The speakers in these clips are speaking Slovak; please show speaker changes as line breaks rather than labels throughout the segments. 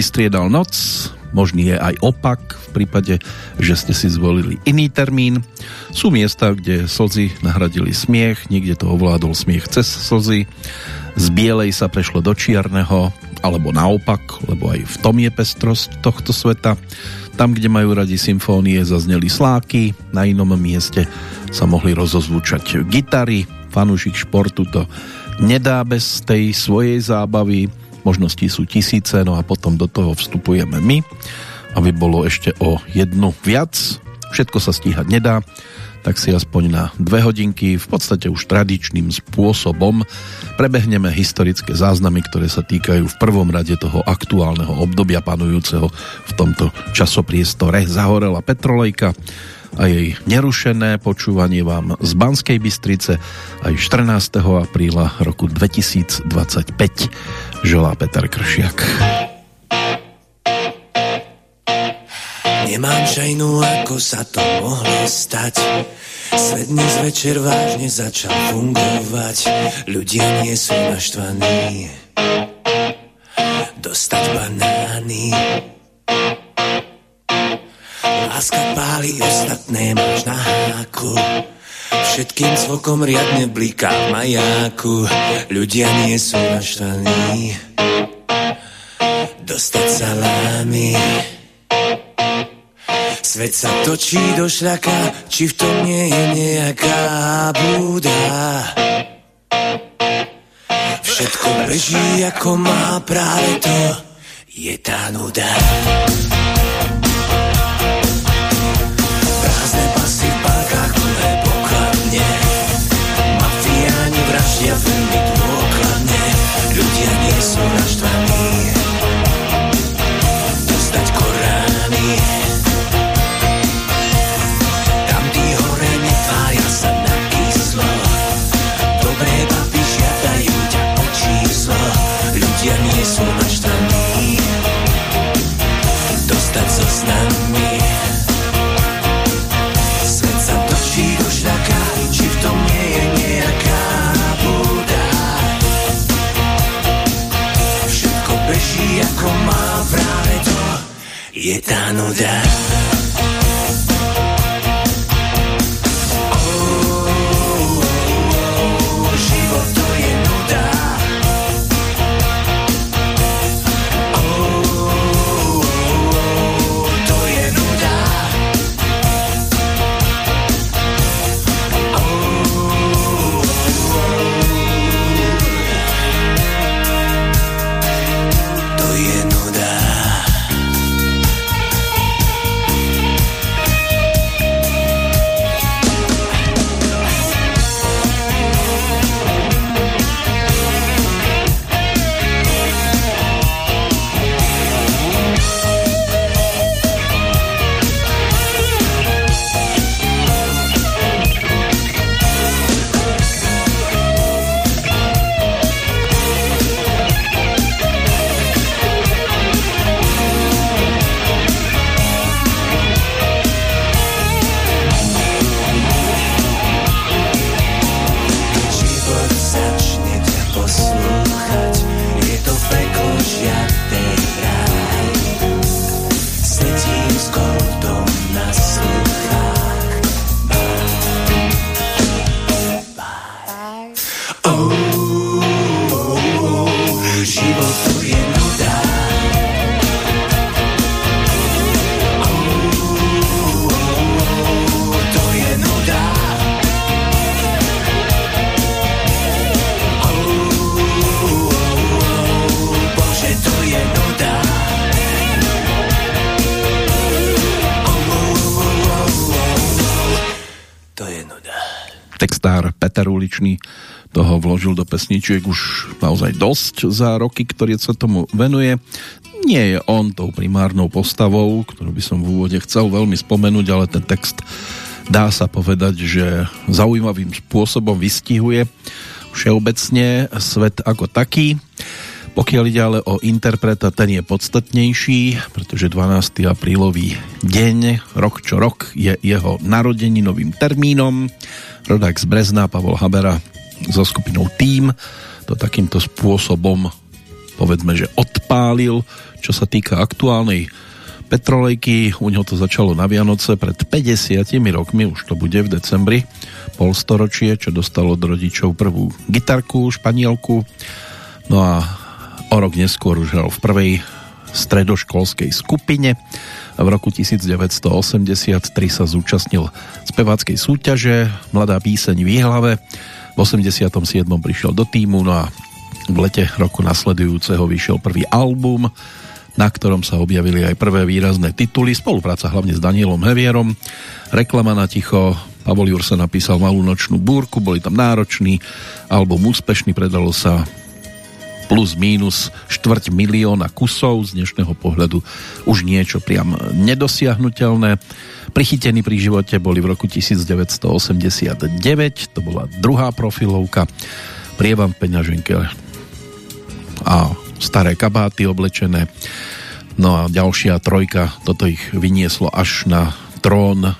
vystriedal noc, možný je aj opak v prípade, že ste si zvolili iný termín. Sú miesta, kde slzy nahradili smiech, niekde to ovládol smiech cez slzy, z bielej sa prešlo do čierneho, alebo naopak, lebo aj v tom je pestrosť tohto sveta. Tam, kde majú radi symfónie, zazneli sláky, na inom mieste sa mohli rozozvučať gitary, fanúšik športu to nedá bez tej svojej zábavy, možností sú tisíce, no a potom do toho vstupujeme my, aby bolo ešte o jednu viac. Všetko sa stíhať nedá, tak si aspoň na dve hodinky v podstate už tradičným spôsobom prebehneme historické záznamy, ktoré sa týkajú v prvom rade toho aktuálneho obdobia panujúceho v tomto časopriestore. Zahorela Petrolejka a jej nerušené počúvanie vám z Banskej Bystrice aj 14. apríla roku 2025 želá Peter Kršiak.
Nemám šajnu, ako sa to mohlo stať. Svet dnes večer vážne začal fungovať. Ľudia nie sú naštvaní. Dostať banány. Láska páli, ostatné máš na háku. Všetkým cvokom riadne bliká v majáku. Ľudia nie sú naštvaní. Dostať salámy. Svet sa točí do šľaka, či v tom nie je nejaká búda. Všetko beží ako má práve to, je tá nuda. Ľudia nie Je tá nuda Život
vložil do pesničiek už naozaj dosť za roky, ktorý sa tomu venuje. Nie je on tou primárnou postavou, ktorú by som v úvode chcel veľmi spomenúť, ale ten text dá sa povedať, že zaujímavým spôsobom vystihuje všeobecne svet ako taký. Pokiaľ ide ale o interpreta, ten je podstatnejší, pretože 12. aprílový deň, rok čo rok, je jeho narodeninovým termínom. Rodák z Brezna, Pavol Habera so skupinou Tým to takýmto spôsobom povedzme, že odpálil, čo sa týka aktuálnej Petrolejky, u neho to začalo na Vianoce pred 50 rokmi, už to bude v decembri, polstoročie, čo dostalo od rodičov prvú gitarku, španielku, no a o rok neskôr už hral v prvej stredoškolskej skupine. V roku 1983 sa zúčastnil speváckej súťaže Mladá píseň v Jihlave. V 87. prišiel do týmu, no a v lete roku nasledujúceho vyšiel prvý album na ktorom sa objavili aj prvé výrazné tituly, spolupráca hlavne s Danielom Hevierom, reklama na ticho, Pavol Jur sa napísal Malú nočnú búrku, boli tam náročný, album úspešný, predalo sa plus mínus štvrť milióna kusov, z dnešného pohľadu už niečo priam nedosiahnutelné. Prichytení pri živote boli v roku 1989, to bola druhá profilovka, prievan v peňaženke a staré kabáty oblečené. No a ďalšia trojka, toto ich vynieslo až na trón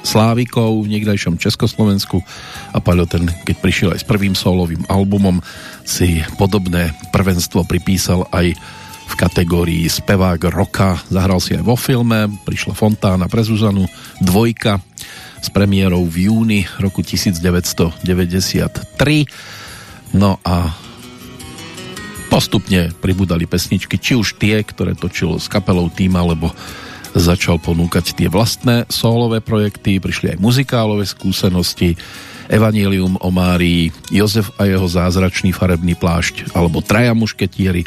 Slávikov v niekdajšom Československu a Paľo ten, keď prišiel aj s prvým solovým albumom, si podobné prvenstvo pripísal aj v kategórii spevák roka. Zahral si aj vo filme, prišla Fontána pre Zuzanu, dvojka s premiérou v júni roku 1993. No a postupne pribudali pesničky, či už tie, ktoré točil s kapelou tým, alebo začal ponúkať tie vlastné sólové projekty, prišli aj muzikálové skúsenosti, Evangelium o Márii, Jozef a jeho zázračný farebný plášť, alebo Traja mušketieri,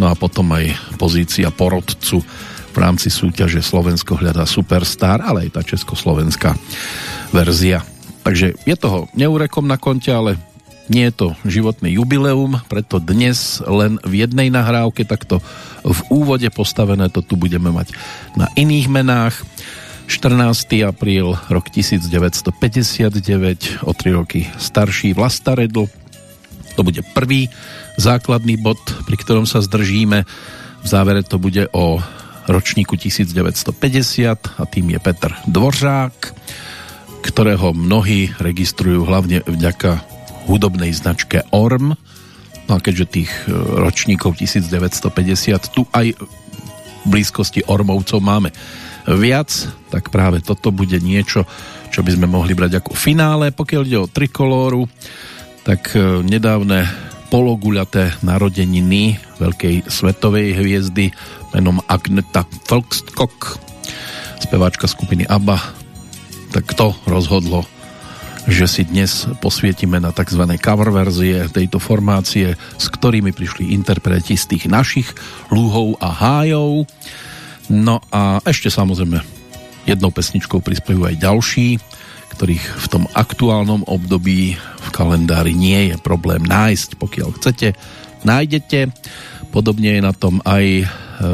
no a potom aj pozícia porodcu v rámci súťaže Slovensko hľadá Superstar, ale aj tá československá verzia. Takže je toho neurekom na konte, ale nie je to životné jubileum, preto dnes len v jednej nahrávke, takto v úvode postavené, to tu budeme mať na iných menách. 14. apríl, rok 1959, o tri roky starší Vlastaredl. To bude prvý základný bod, pri ktorom sa zdržíme. V závere to bude o ročníku 1950 a tým je Petr Dvořák, ktorého mnohí registrujú hlavne vďaka hudobnej značke ORM. No a keďže tých e, ročníkov 1950 tu aj v blízkosti Ormovcov máme viac, tak práve toto bude niečo, čo by sme mohli brať ako finále. Pokiaľ ide o trikolóru, tak e, nedávne pologuľaté narodeniny veľkej svetovej hviezdy menom Agneta Volkskok, speváčka skupiny ABBA, tak to rozhodlo že si dnes posvietime na tzv. cover verzie tejto formácie, s ktorými prišli interpreti z tých našich lúhov a hájov. No a ešte samozrejme jednou pesničkou prispievajú aj ďalší, ktorých v tom aktuálnom období v kalendári nie je problém nájsť. Pokiaľ chcete, nájdete. Podobne je na tom aj e,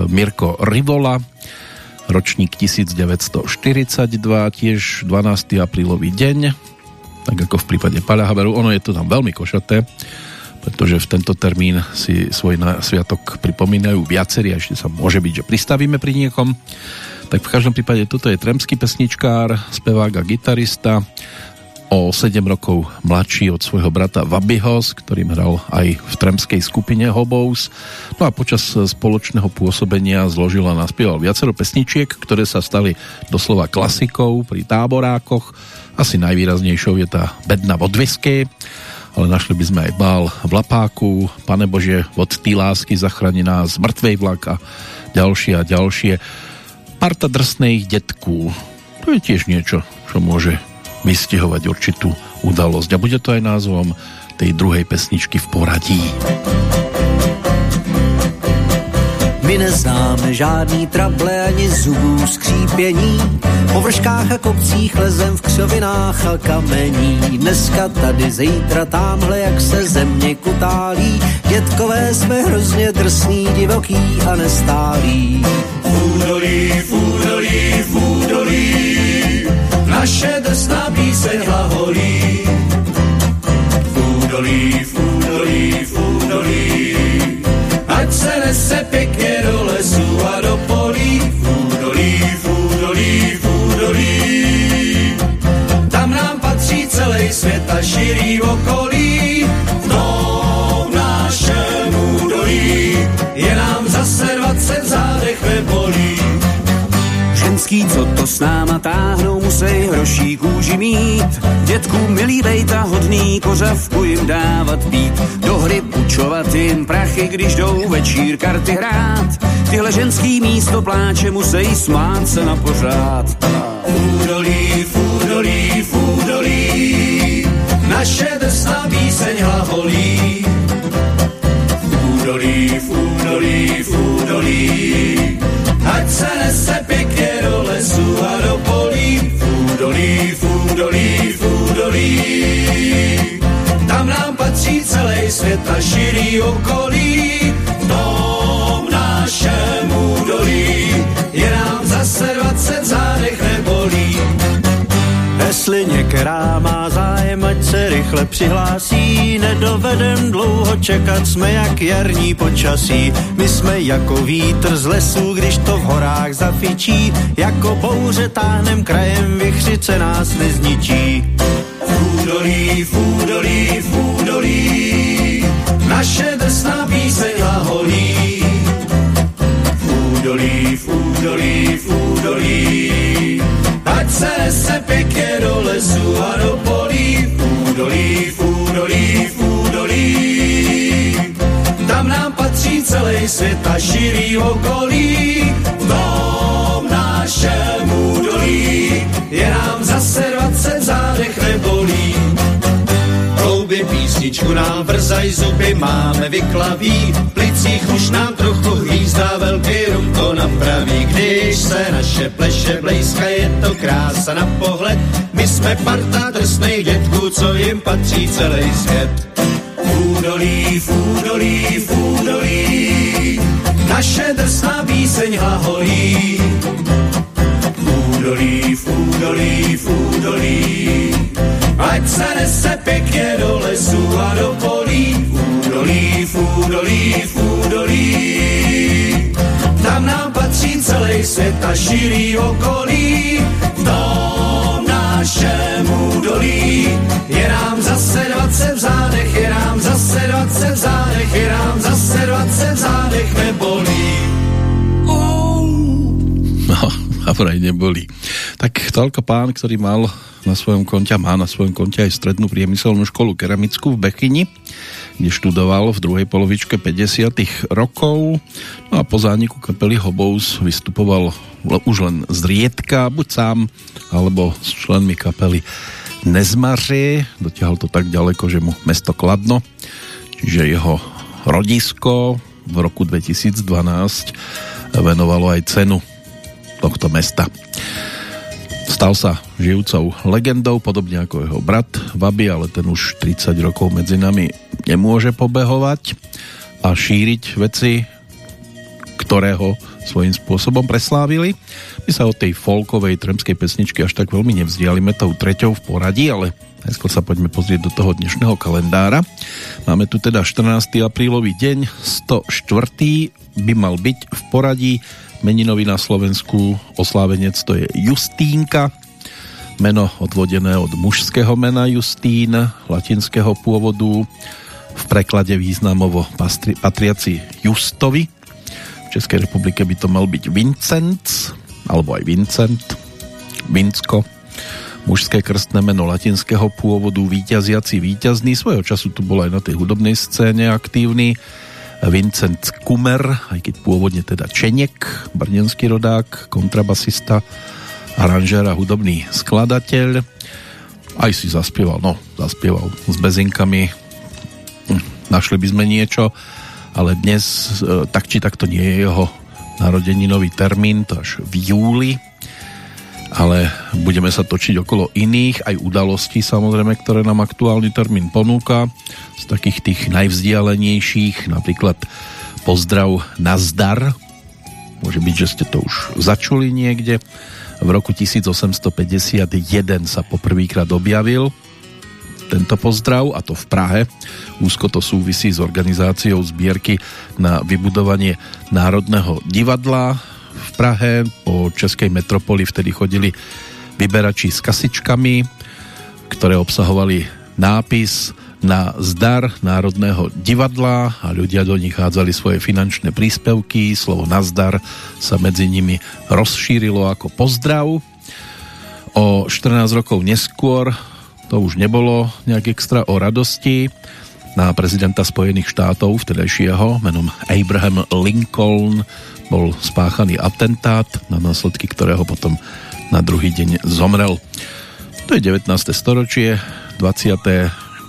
Mirko Rivola, ročník 1942, tiež 12. aprílový deň, tak ako v prípade Paľa Haberu. Ono je to tam veľmi košaté, pretože v tento termín si svoj sviatok pripomínajú viacerí a ešte sa môže byť, že pristavíme pri niekom. Tak v každom prípade toto je tremský pesničkár, spevák a gitarista, o 7 rokov mladší od svojho brata Vabyho, s ktorým hral aj v tremskej skupine Hobous. No a počas spoločného pôsobenia zložil a naspieval viacero pesničiek, ktoré sa stali doslova klasikou pri táborákoch asi najvýraznejšou je tá bedna v odvisky, ale našli by sme aj bál v Lapáku, Pane Bože, od tý lásky zachráni nás, mŕtvej vlak a ďalšie a ďalšie. Parta drsných detků, to je tiež niečo, čo môže vystihovať určitú udalosť. A bude to aj názvom tej druhej pesničky v poradí.
My neznáme žádný trable ani zubů skřípění, po vrškách a kopcích lezem v křovinách a kamení. Dneska tady, zítra tamhle, jak se země kutálí, dětkové jsme hrozně drsný, divoký a nestálí.
Fúdolí, fúdolí, fúdolí, naše drsná píseň hlaholí. Fúdolí, ať se nese pěkně do lesu a do polí. Fúdolí, fúdolí, fúdolí, tam nám patří celý svět a širý okolí.
Velký, co to s náma táhnou, musej hroší kůži mít. Dětku milý bejta hodný, kořavku jim dávat pít. Do hry pučovat jim prachy, když jdou večír karty hrát. Tyhle ženský místo pláče musej smát se na pořád.
Fúdolí, fúdolí, fúdolí, naše drsná píseň hlavolí. Fúdolí, fúdolí, fúdolí, ať se nese pěkně do lesu a do polí. Fúdolí, fúdolí, fúdolí, tam nám patří celý svět a širý okolí. V tom našem údolí je nám zase 20 zádech nebolí.
Některá má zájem, ať se rychle přihlásí, nedovedem dlouho čekat, jsme jak jarní počasí. My jsme jako vítr z lesu, když to v horách zafičí, jako bouře táhnem krajem, vychřice nás nezničí.
Fúdolí, fúdolí, fúdolí, naše drsná píseň hlaholí. Fúdolí, fúdolí, fúdolí, ať se nese pěkně do lesu a do celý svět a širý okolí. V tom našem údolí je nám zase 20 zádech nebolí. Kloubě písničku nám vrzaj zuby máme vyklaví, v plicích už nám trochu hvízdá velký rum to napraví. Když se naše pleše blejska, je to krása na pohled, my jsme parta drsných dětků, co jim patří celý svět. Fúdolí, fúdolí, fúdolí, naše drsná píseň hlaholí. Fúdolí, fúdolí, fúdolí, ať se nese pěkně do lesu a do polí. Fúdolí, fúdolí, fúdolí, tam nám patří celý svět a širý okolí. V tom našem údolí je nám zase 20 v zádech, je nám zase 20 v zádech, je nám zase 20 v zádech, nebolí.
A vraj neboli. Tak toľko pán, ktorý mal na svojom konte má na svojom konte aj strednú priemyselnú školu keramickú v Bechyni, kde študoval v druhej polovičke 50 rokov. No a po zániku kapely Hobous vystupoval už len zriedka, buď sám, alebo s členmi kapely Nezmaře. Dotiahol to tak ďaleko, že mu mesto Kladno, čiže jeho rodisko v roku 2012 venovalo aj cenu tohto mesta. Stal sa žijúcou legendou, podobne ako jeho brat Vaby, ale ten už 30 rokov medzi nami nemôže pobehovať a šíriť veci, ktoré svojím spôsobom preslávili. My sa od tej folkovej tremskej pesničky až tak veľmi nevzdialime tou treťou v poradí, ale najskôr sa poďme pozrieť do toho dnešného kalendára. Máme tu teda 14. aprílový deň, 104. by mal byť v poradí meninový na Slovensku oslávenec to je Justínka, meno odvodené od mužského mena Justín, latinského pôvodu, v preklade významovo patriaci Justovi. V Českej republike by to mal byť Vincent, alebo aj Vincent, Vinsko, mužské krstné meno latinského pôvodu, víťaziaci víťazný, svojho času tu bol aj na tej hudobnej scéne aktívny, Vincent Kumer, aj keď pôvodne teda Čeniek, brnenský rodák, kontrabasista, aranžér a hudobný skladateľ. Aj si zaspieval, no, zaspieval s bezinkami. Hm, našli by sme niečo, ale dnes e, tak či takto nie je jeho narodeninový termín, to až v júli ale budeme sa točiť okolo iných, aj udalostí samozrejme, ktoré nám aktuálny termín ponúka. Z takých tých najvzdialenejších, napríklad pozdrav na zdar. Môže byť, že ste to už začuli niekde. V roku 1851 sa poprvýkrát objavil tento pozdrav, a to v Prahe. Úzko to súvisí s organizáciou zbierky na vybudovanie Národného divadla v Prahe. Po českej metropoli vtedy chodili vyberači s kasičkami, ktoré obsahovali nápis na zdar Národného divadla a ľudia do nich hádzali svoje finančné príspevky. Slovo nazdar sa medzi nimi rozšírilo ako pozdrav. O 14 rokov neskôr to už nebolo nejak extra o radosti. Na prezidenta Spojených štátov, vtedajšieho, menom Abraham Lincoln, bol spáchaný atentát, na následky ktorého potom na druhý deň zomrel. To je 19. storočie, 20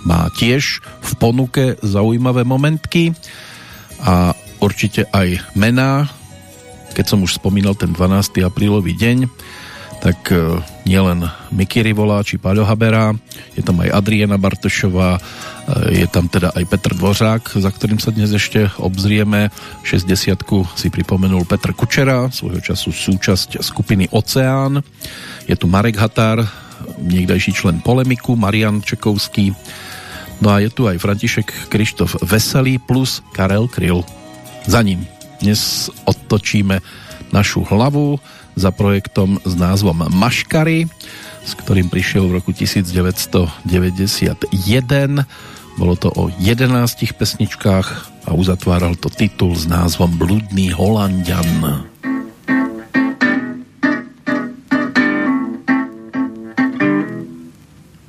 má tiež v ponuke zaujímavé momentky a určite aj mená. Keď som už spomínal ten 12. aprílový deň, tak e, nielen Miky Rivola či Paľo Habera, je tam aj Adriana Bartošová, je tam teda aj Petr Dvořák, za ktorým sa dnes ešte obzrieme. 60 si pripomenul Petr Kučera, svojho času súčasť skupiny Oceán. Je tu Marek Határ, niekdajší člen Polemiku, Marian Čekovský, No a je tu aj František Krištof Veselý plus Karel Kryl. Za ním dnes odtočíme našu hlavu za projektom s názvom Maškary, s ktorým prišiel v roku 1991. Bolo to o 11 pesničkách a uzatváral to titul s názvom Bludný Holandian.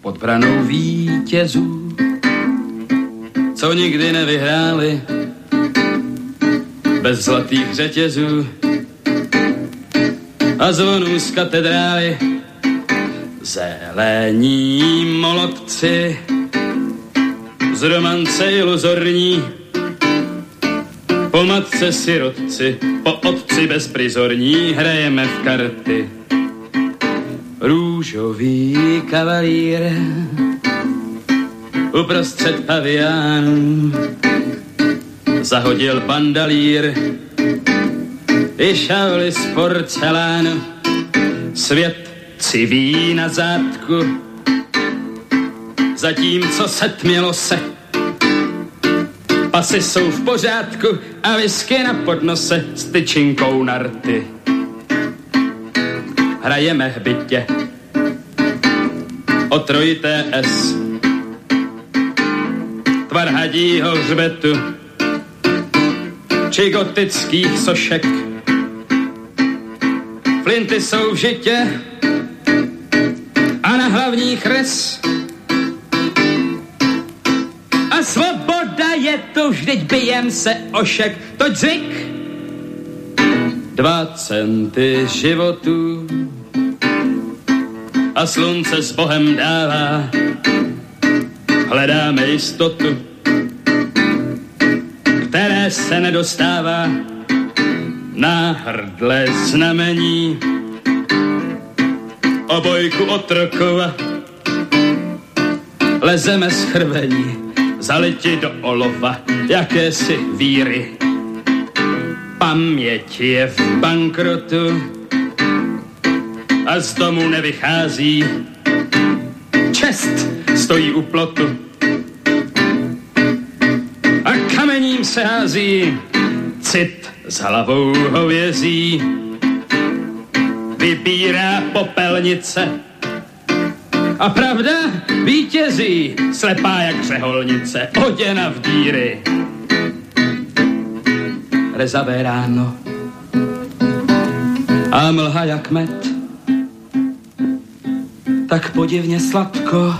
Pod branou vítězů co nikdy nevyhráli bez zlatých řetězů a zvonů z katedrály zelení molotci z romance iluzorní. Po matce sirotci, po otci bezprizorní hrajeme v karty. Růžový kavalír uprostřed paviánů zahodil pandalír. I šavli z porcelánu svět civí na zátku zatímco setmělo se pasy jsou v pořádku a whisky na podnose s tyčinkou na rty. Hrajeme v bytě o trojité S tvar hadího hřbetu či gotických sošek. Flinty jsou v žitě a na hlavních rys. Svoboda je tu, vždyť bijem se ošek, to dřik. Dva centy životu a slunce s Bohem dává. Hledáme jistotu, které se nedostává na hrdle znamení. Obojku otrokova lezeme z chrvení, zaliti do olova jakési víry. Paměť je v bankrotu a z domu nevychází. Čest stojí u plotu kamením se hází, cit s hlavou hovězí, vybírá popelnice a pravda? Vítězí, slepá jak přeholnice, oděna v díry. Rezavé ráno. A mlha jak med, tak podivně sladko,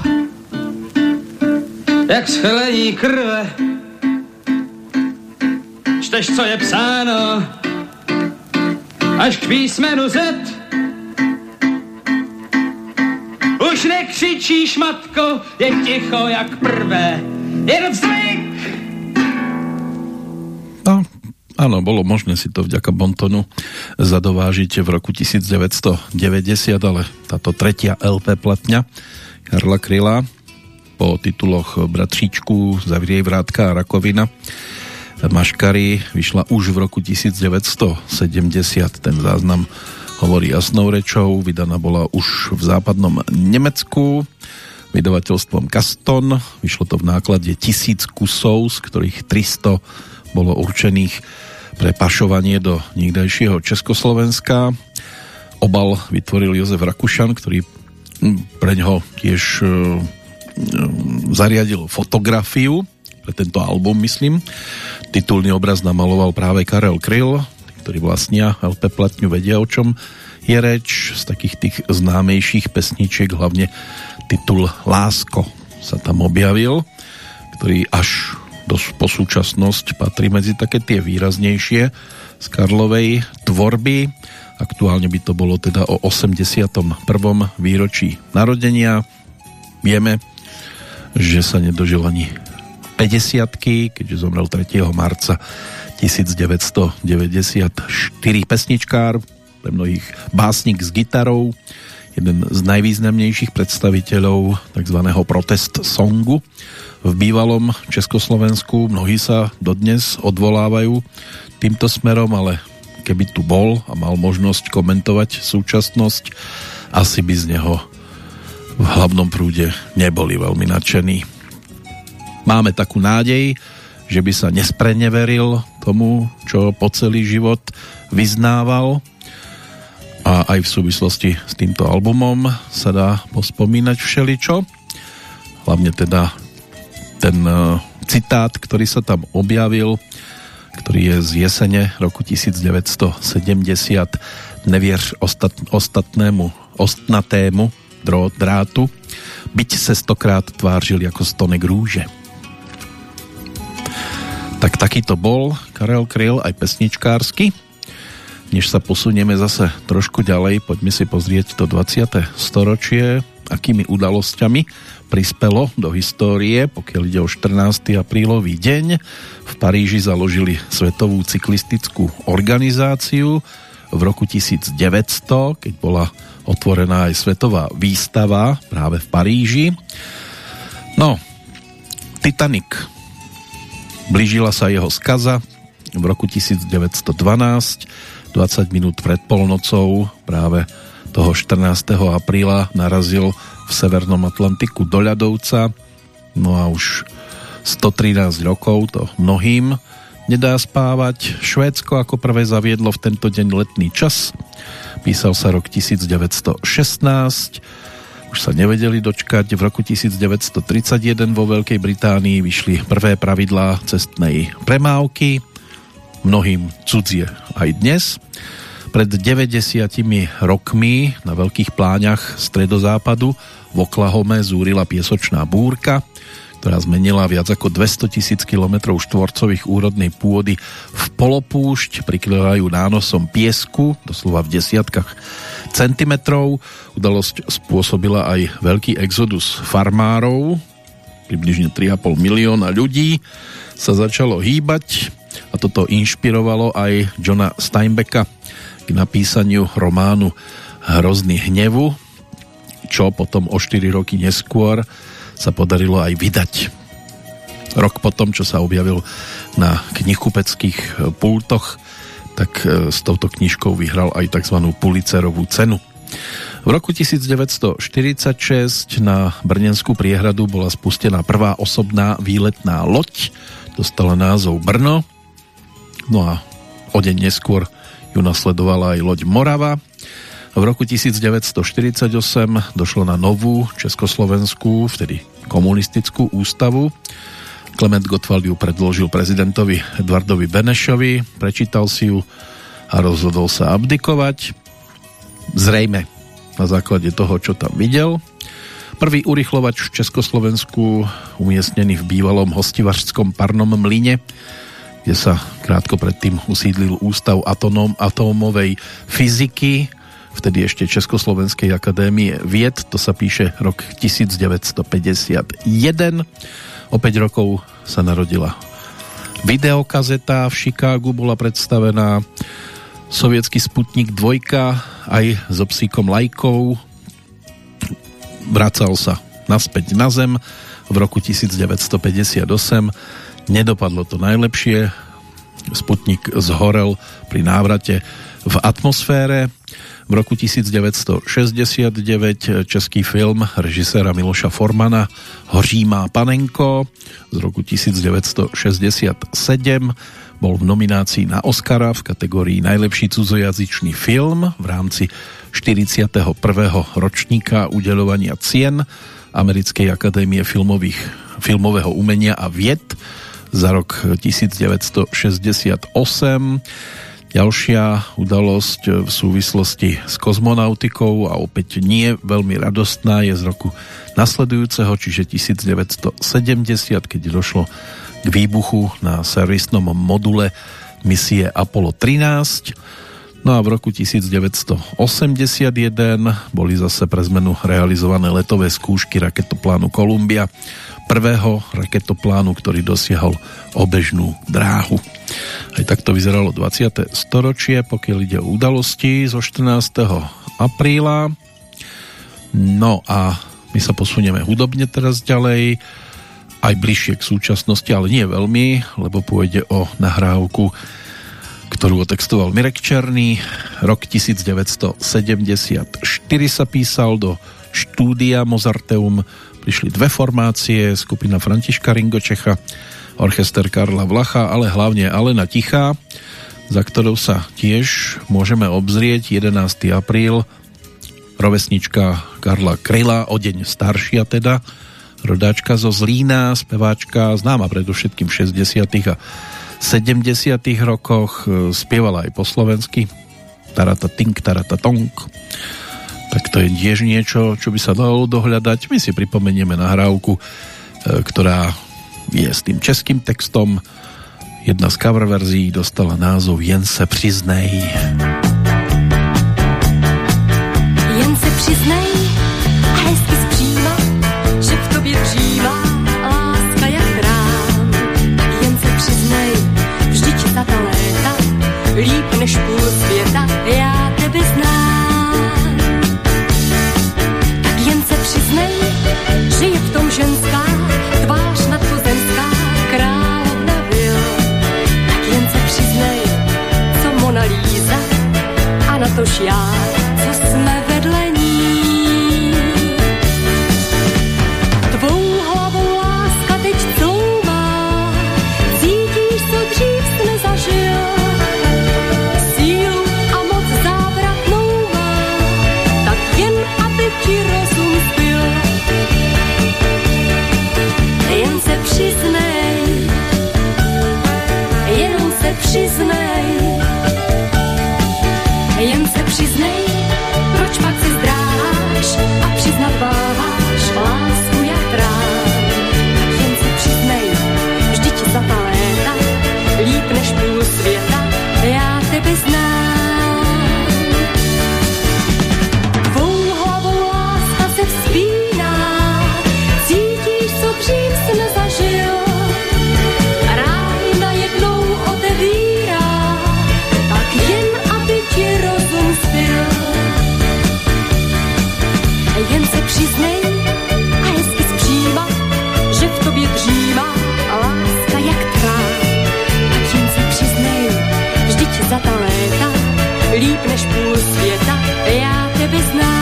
jak schrlení krve, čteš, co je psáno, až k písmenu Z. Už nekřičíš, matko, je ticho jak prvé, jen vzlik.
No, áno, bolo možné si to vďaka Bontonu zadovážiť v roku 1990, ale táto tretia LP platňa Karla Kryla po tituloch Bratříčku, Zavrie vrátka a Rakovina Maškary vyšla už v roku 1970. Ten záznam hovorí jasnou rečou. Vydaná bola už v západnom Nemecku vydavateľstvom Kaston. Vyšlo to v náklade tisíc kusov, z ktorých 300 bolo určených pre pašovanie do niekdajšieho Československa. Obal vytvoril Jozef Rakušan, ktorý hm, pre ňoho tiež hm, zariadil fotografiu pre tento album, myslím. Titulný obraz namaloval práve Karel Kryl, ktorý vlastnia LP platňu vedia, o čom je reč. Z takých tých známejších pesničiek hlavne titul Lásko sa tam objavil, ktorý až po súčasnosť patrí medzi také tie výraznejšie z Karlovej tvorby. Aktuálne by to bolo teda o 81. výročí narodenia. Vieme, že sa nedožil ani 50 keďže zomrel 3. marca 1994 pesničkár, pre mnohých básnik s gitarou, jeden z najvýznamnejších predstaviteľov tzv. protest songu v bývalom Československu. Mnohí sa dodnes odvolávajú týmto smerom, ale keby tu bol a mal možnosť komentovať súčasnosť, asi by z neho v hlavnom prúde neboli veľmi nadšení. Máme takú nádej, že by sa nespreneveril tomu, čo po celý život vyznával a aj v súvislosti s týmto albumom sa dá pospomínať všeličo. Hlavne teda ten uh, citát, ktorý sa tam objavil, ktorý je z jesene roku 1970 Nevierš ostat, ostatnému, ostnatému drátu, byť se stokrát tvářil ako stonek rúže. Tak taký to bol Karel Kryl aj pesničkársky než sa posunieme zase trošku ďalej, poďme si pozrieť to 20. storočie, akými udalosťami prispelo do histórie, pokiaľ ide o 14. aprílový deň. V Paríži založili Svetovú cyklistickú organizáciu v roku 1900, keď bola otvorená aj svetová výstava práve v Paríži. No, Titanic. Blížila sa jeho skaza v roku 1912 20 minút pred polnocou práve toho 14. apríla narazil v Severnom Atlantiku do ľadovca no a už 113 rokov to mnohým nedá spávať. Švédsko ako prvé zaviedlo v tento deň letný čas. Písal sa rok 1916. Už sa nevedeli dočkať. V roku 1931 vo Veľkej Británii vyšli prvé pravidlá cestnej premávky mnohým cudzie aj dnes. Pred 90 rokmi na veľkých pláňach stredozápadu v Oklahome zúrila piesočná búrka, ktorá zmenila viac ako 200 tisíc km štvorcových úrodnej pôdy v polopúšť, prikryvajú nánosom piesku, doslova v desiatkách centimetrov. Udalosť spôsobila aj veľký exodus farmárov, približne 3,5 milióna ľudí sa začalo hýbať a toto inšpirovalo aj Johna Steinbecka k napísaniu románu Hrozný hnevu, čo potom o 4 roky neskôr sa podarilo aj vydať. Rok potom, čo sa objavil na knihkupeckých pultoch, tak e, s touto knižkou vyhral aj tzv. Pulitzerovú cenu. V roku 1946 na Brnenskú priehradu bola spustená prvá osobná výletná loď, dostala názov Brno No a o deň neskôr ju nasledovala aj loď Morava. V roku 1948 došlo na novú Československú, vtedy komunistickú ústavu. Klement Gottwald ju predložil prezidentovi Edvardovi Benešovi, prečítal si ju a rozhodol sa abdikovať. Zrejme na základe toho, čo tam videl. Prvý urychlovač v Československu umiestnený v bývalom hostivařskom parnom mline kde sa krátko predtým usídlil Ústav atómom, atómovej fyziky, vtedy ešte Československej akadémie vied, to sa píše rok 1951. O 5 rokov sa narodila videokazeta, v Chicagu bola predstavená sovietský Sputnik 2 aj so psíkom Lajkou vracal sa naspäť na zem v roku 1958 Nedopadlo to najlepšie. Sputnik zhorel pri návrate v atmosfére. V roku 1969 český film režiséra Miloša Formana Hoří má panenko z roku 1967 bol v nominácii na Oscara v kategórii Najlepší cudzojazyčný film v rámci 41. ročníka udeľovania cien Americkej akadémie filmových, filmového umenia a vied za rok 1968. Ďalšia udalosť v súvislosti s kozmonautikou a opäť nie veľmi radostná je z roku nasledujúceho, čiže 1970, keď došlo k výbuchu na servisnom module misie Apollo 13. No a v roku 1981 boli zase pre zmenu realizované letové skúšky raketoplánu Columbia, prvého raketoplánu, ktorý dosiahol obežnú dráhu. Aj takto vyzeralo 20. storočie, pokiaľ ide o udalosti zo 14. apríla. No a my sa posunieme hudobne teraz ďalej, aj bližšie k súčasnosti, ale nie veľmi, lebo pôjde o nahrávku ktorú otextoval Mirek Černý. Rok 1974 sa písal do štúdia Mozarteum. Prišli dve formácie, skupina Františka Ringočecha, orchester Karla Vlacha, ale hlavne Alena Tichá, za ktorou sa tiež môžeme obzrieť 11. apríl rovesnička Karla Kryla, o deň staršia teda, rodáčka zo Zlína, speváčka známa predovšetkým v 60. a 70. rokoch, e, spievala aj po slovensky Tarata Tink, Tarata Tonk tak to je tiež niečo, čo by sa dalo dohľadať. My si pripomenieme nahrávku, e, ktorá je s tým českým textom. Jedna z cover verzií dostala názov Jen se přiznej.
Jen se přiznej že v tobě dřívá láska jak. Jen se přiznej, vždyť za ta líp než půl na tož já, co jsme vedle já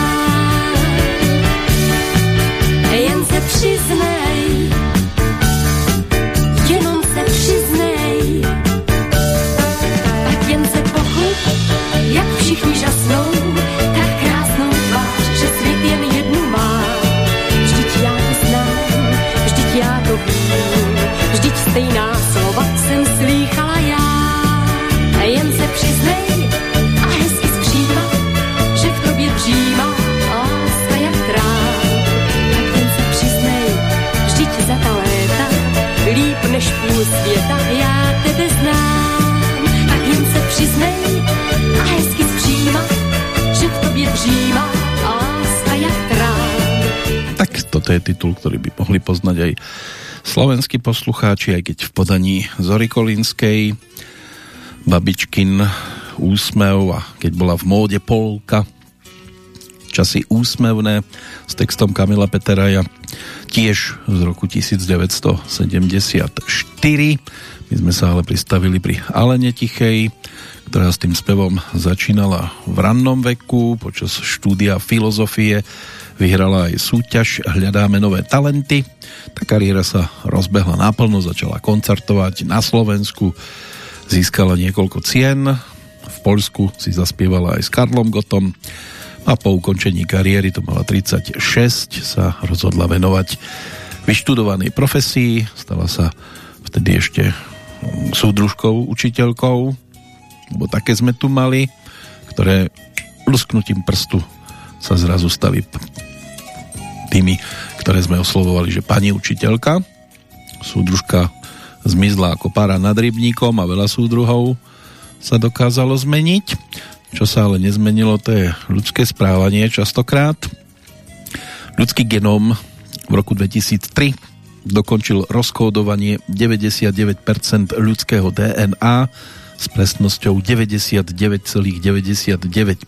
já tebe znám. Tak jen se přiznej a hezky zpříma, že v tobě dříma láska jak trám.
Tak toto je titul, ktorý by mohli poznať aj slovenskí poslucháči, aj keď v podaní Zory Kolínskej, babičkin úsmev a keď bola v móde polka, časy úsmevné s textom Kamila Peteraja tiež z roku 1974. My sme sa ale pristavili pri Alene Tichej, ktorá s tým spevom začínala v rannom veku, počas štúdia filozofie vyhrala aj súťaž Hľadáme nové talenty. Tá kariéra sa rozbehla naplno, začala koncertovať na Slovensku, získala niekoľko cien, v Poľsku si zaspievala aj s Karlom Gotom, a po ukončení kariéry, to mala 36, sa rozhodla venovať vyštudovanej profesii, stala sa vtedy ešte súdružkou, učiteľkou, lebo také sme tu mali, ktoré lusknutím prstu sa zrazu stali tými, ktoré sme oslovovali, že pani učiteľka. Súdružka zmizla ako pára nad rybníkom a veľa súdruhov sa dokázalo zmeniť. Čo sa ale nezmenilo, to je ľudské správanie častokrát. Ľudský genom v roku 2003 dokončil rozkódovanie 99% ľudského DNA s presnosťou 99,99%.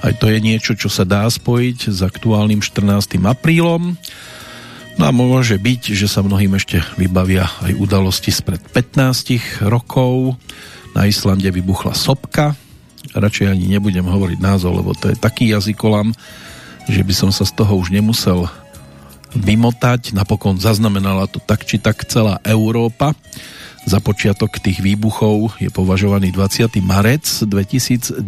Aj to je niečo, čo sa dá spojiť s aktuálnym 14. aprílom. No a môže byť, že sa mnohým ešte vybavia aj udalosti spred 15 rokov, na Islande vybuchla sopka. Radšej ani nebudem hovoriť názov, lebo to je taký jazykolam, že by som sa z toho už nemusel vymotať. Napokon zaznamenala to tak či tak celá Európa. Za počiatok tých výbuchov je považovaný 20. marec 2010.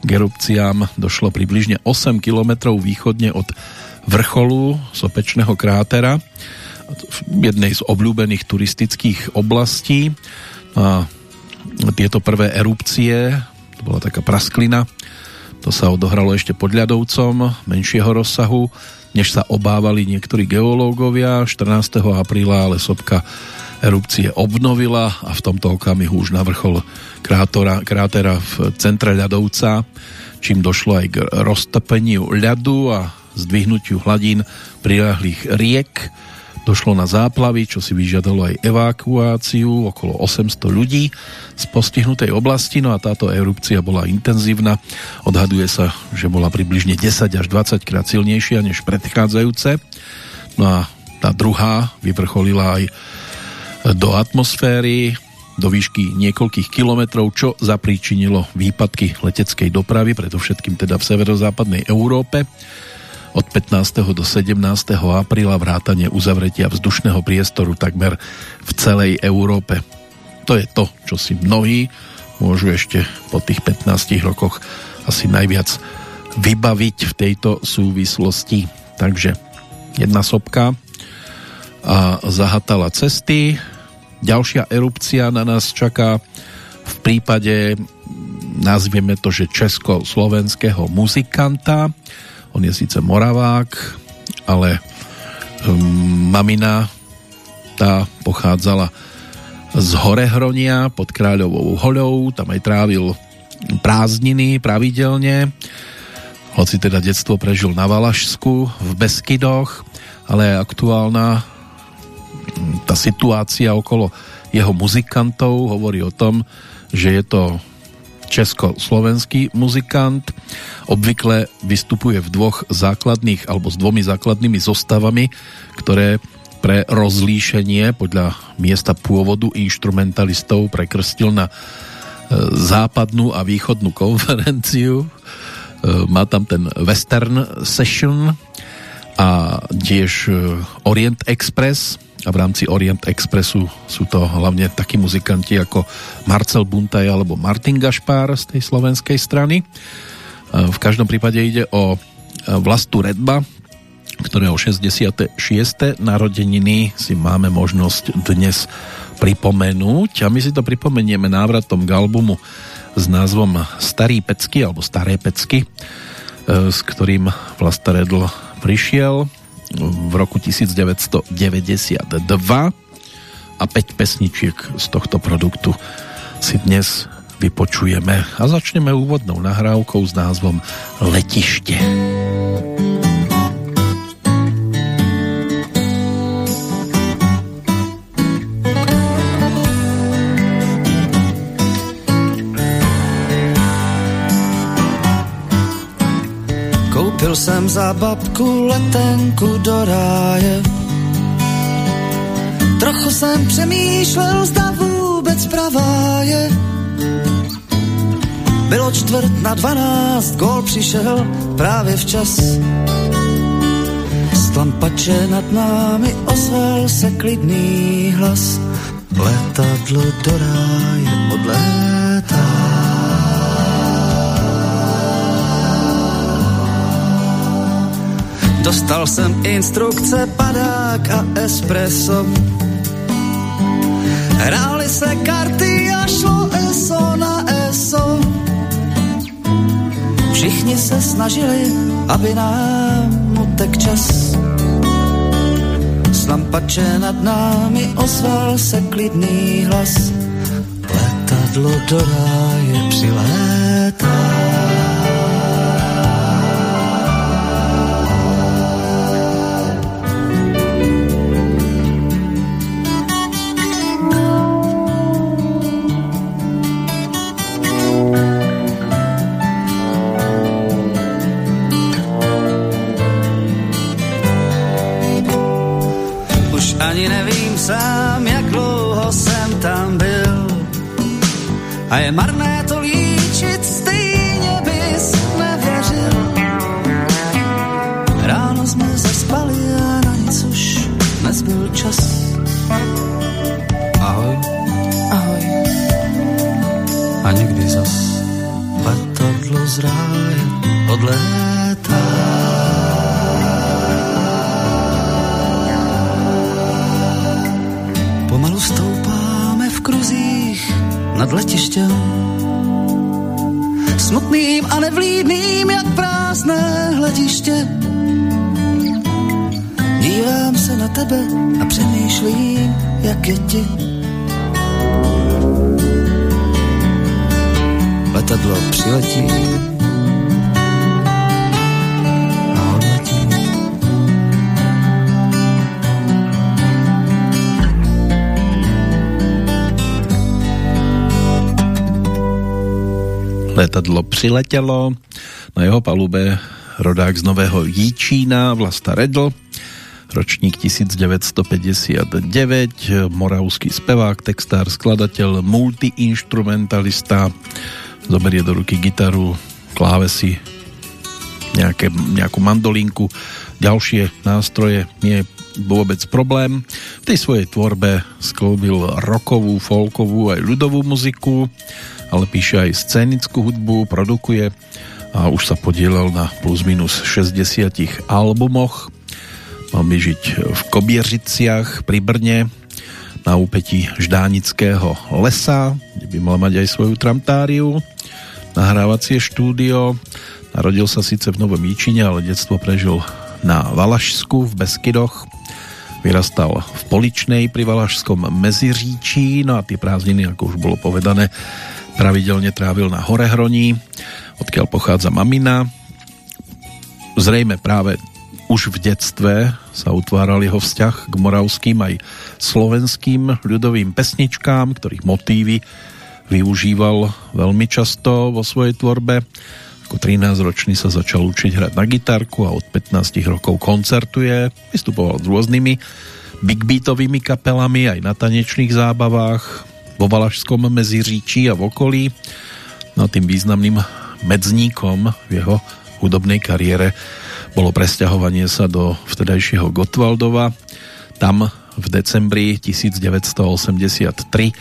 K erupciám došlo približne 8 km východne od vrcholu sopečného krátera v jednej z obľúbených turistických oblastí. A tieto prvé erupcie, to bola taká prasklina, to sa odohralo ešte pod ľadovcom menšieho rozsahu, než sa obávali niektorí geológovia. 14. apríla ale sopka erupcie obnovila a v tomto okamihu už na vrchol krátora, krátera v centre ľadovca, čím došlo aj k roztopeniu ľadu a zdvihnutiu hladín prilahlých riek Došlo na záplavy, čo si vyžiadalo aj evakuáciu okolo 800 ľudí z postihnutej oblasti, no a táto erupcia bola intenzívna. Odhaduje sa, že bola približne 10 až 20 krát silnejšia než predchádzajúce. No a tá druhá vyvrcholila aj do atmosféry, do výšky niekoľkých kilometrov, čo zapríčinilo výpadky leteckej dopravy, predovšetkým teda v severozápadnej Európe od 15. do 17. apríla vrátane uzavretia vzdušného priestoru takmer v celej Európe. To je to, čo si mnohí môžu ešte po tých 15 rokoch asi najviac vybaviť v tejto súvislosti. Takže jedna sopka a zahatala cesty. Ďalšia erupcia na nás čaká v prípade nazvieme to, že česko-slovenského muzikanta on je síce Moravák, ale um, mamina tá pochádzala z Horehronia pod Kráľovou hoľou, tam aj trávil prázdniny pravidelne, hoci teda detstvo prežil na Valašsku, v Beskydoch, ale aktuálna tá situácia okolo jeho muzikantov hovorí o tom, že je to československý muzikant. Obvykle vystupuje v dvoch základných alebo s dvomi základnými zostavami, ktoré pre rozlíšenie podľa miesta pôvodu instrumentalistov prekrstil na e, západnú a východnú konferenciu. E, má tam ten Western Session a tiež e, Orient Express a v rámci Orient Expressu sú to hlavne takí muzikanti ako Marcel Buntaj alebo Martin Gašpár z tej slovenskej strany. V každom prípade ide o Vlastu Redba, ktorého 66. narodeniny si máme možnosť dnes pripomenúť a my si to pripomenieme návratom k albumu s názvom Starý pecky alebo Staré pecky, e, s ktorým Vlasta Redl prišiel v roku 1992 a 5 pesničiek z tohto produktu si dnes vypočujeme a začneme úvodnou nahrávkou s názvom Letište. Letište
Koupil jsem za babku letenku do ráje. Trochu jsem přemýšlel, zda vůbec pravá je. Bylo čtvrt na dvanáct, gól přišel právě včas. Z tlampače nad námi ozval se klidný hlas. Letadlo do ráje odlétá. Dostal jsem instrukce, padák a espresso. Hráli se karty a šlo ESO na ESO. Všichni se snažili, aby nám utek čas. Z lampače nad námi ozval se klidný hlas. Letadlo do ráje přilétá. A je marné to líčit, stejně bys nevěřil. Ráno jsme zaspali a na nic už nezbyl čas. Ahoj.
Ahoj.
A někdy zas letadlo z ráje odlétá. Pomalu stoupáme v kruzích nad letištěm. Smutným a nevlídným, jak prázdné hlediště. Dívám se na tebe a přemýšlím, jak je ti. Letadlo přiletí
Letadlo přiletělo, na jeho palube rodák z Nového Jíčína, Vlasta Redl, ročník 1959, moravský spevák, textár, skladateľ, multiinstrumentalista, zoberie do ruky gitaru, klávesy, nejaké, nejakú mandolinku, ďalšie nástroje, nie je vôbec problém. V tej svojej tvorbe sklúbil rokovú, folkovú aj ľudovú muziku, ale píše aj scénickú hudbu, produkuje a už sa podielal na plus minus 60 albumoch. Mal by žiť v Kobieřiciach pri Brne na úpetí Ždánického lesa, kde by mal mať aj svoju tramtáriu, nahrávacie štúdio. Narodil sa síce v Novom Jíčine, ale detstvo prežil na Valašsku v Beskydoch. Vyrastal v Poličnej pri Valašskom Meziříčí, no a tie prázdniny, ako už bolo povedané, pravidelne trávil na Horehroní, odkiaľ pochádza mamina. Zrejme práve už v detstve sa utváral jeho vzťah k moravským aj slovenským ľudovým pesničkám, ktorých motívy využíval veľmi často vo svojej tvorbe. Ako 13-ročný sa začal učiť hrať na gitarku a od 15 rokov koncertuje. Vystupoval s rôznymi big beatovými kapelami aj na tanečných zábavách vo Valašskom meziříčí a v okolí. No tým významným medzníkom v jeho hudobnej kariére bolo presťahovanie sa do vtedajšieho Gotwaldova. Tam v decembri 1983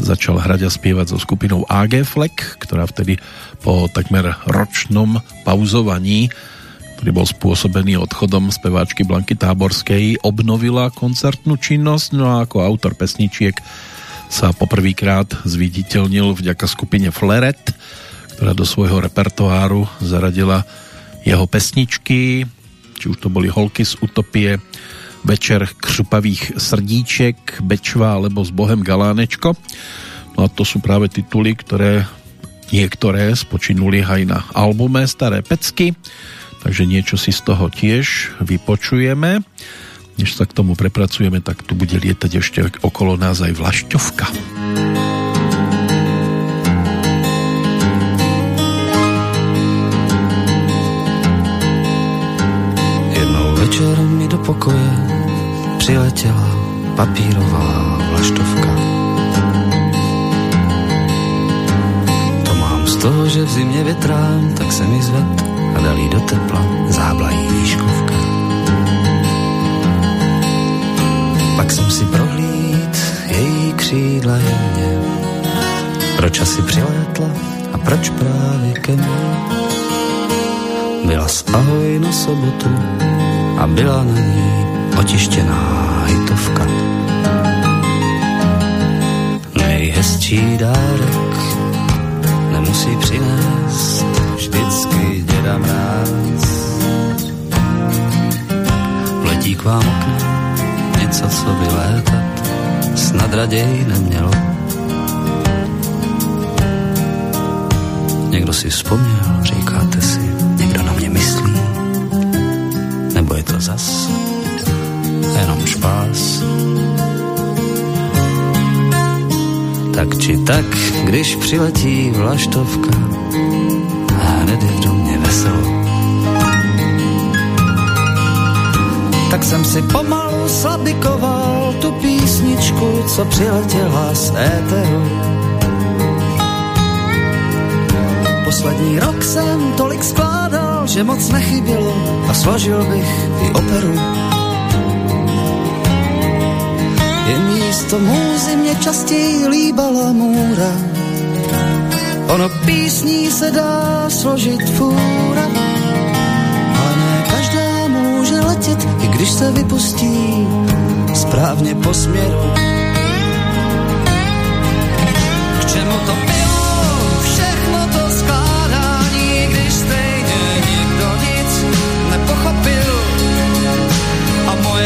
začal hrať a spievať so skupinou AG Fleck, ktorá vtedy po takmer ročnom pauzovaní ktorý bol spôsobený odchodom speváčky Blanky Táborskej, obnovila koncertnú činnosť, no a ako autor pesničiek sa poprvýkrát zviditeľnil vďaka skupine Fleret, ktorá do svojho repertoáru zaradila jeho pesničky, či už to boli Holky z Utopie, Večer křupavých srdíček, Bečva alebo S Bohem Galánečko. No a to sú práve tituly, ktoré niektoré spočinuli aj na albume Staré pecky, takže niečo si z toho tiež vypočujeme. Než sa k tomu prepracujeme, tak tu bude lietať ešte okolo nás aj Vlašťovka.
Jednou večer mi do pokoje přiletěla papírová vlaštovka. To mám z toho, že v zimě větrám, tak se mi zved a dal do tepla záblají výškovka. Pak jsem si prohlíd její křídla jemně. Proč asi přilétla a proč právě ke mně? Byla z ahoj na sobotu a byla na ní otištěná hitovka. Nejhezčí dárek nemusí přinést vždycky děda mráz. Vletí k vám oknem něco, co by létat snad raději nemělo. Někdo si vzpomněl, říkáte si, někdo na mě myslí, je to zas jenom špás. Tak či tak, když přiletí vlaštovka, hned je v domě veselo. Tak jsem si pomalu slabikoval tu písničku, co přiletěla z éteru. Poslední rok jsem tolik skládal, že moc nechybělo a složil bych i operu. Jen místo můzy mě častěji líbala můra. Ono písní se dá složit fůra, ale ne každá může letět, i když se vypustí správně po směru. K čemu to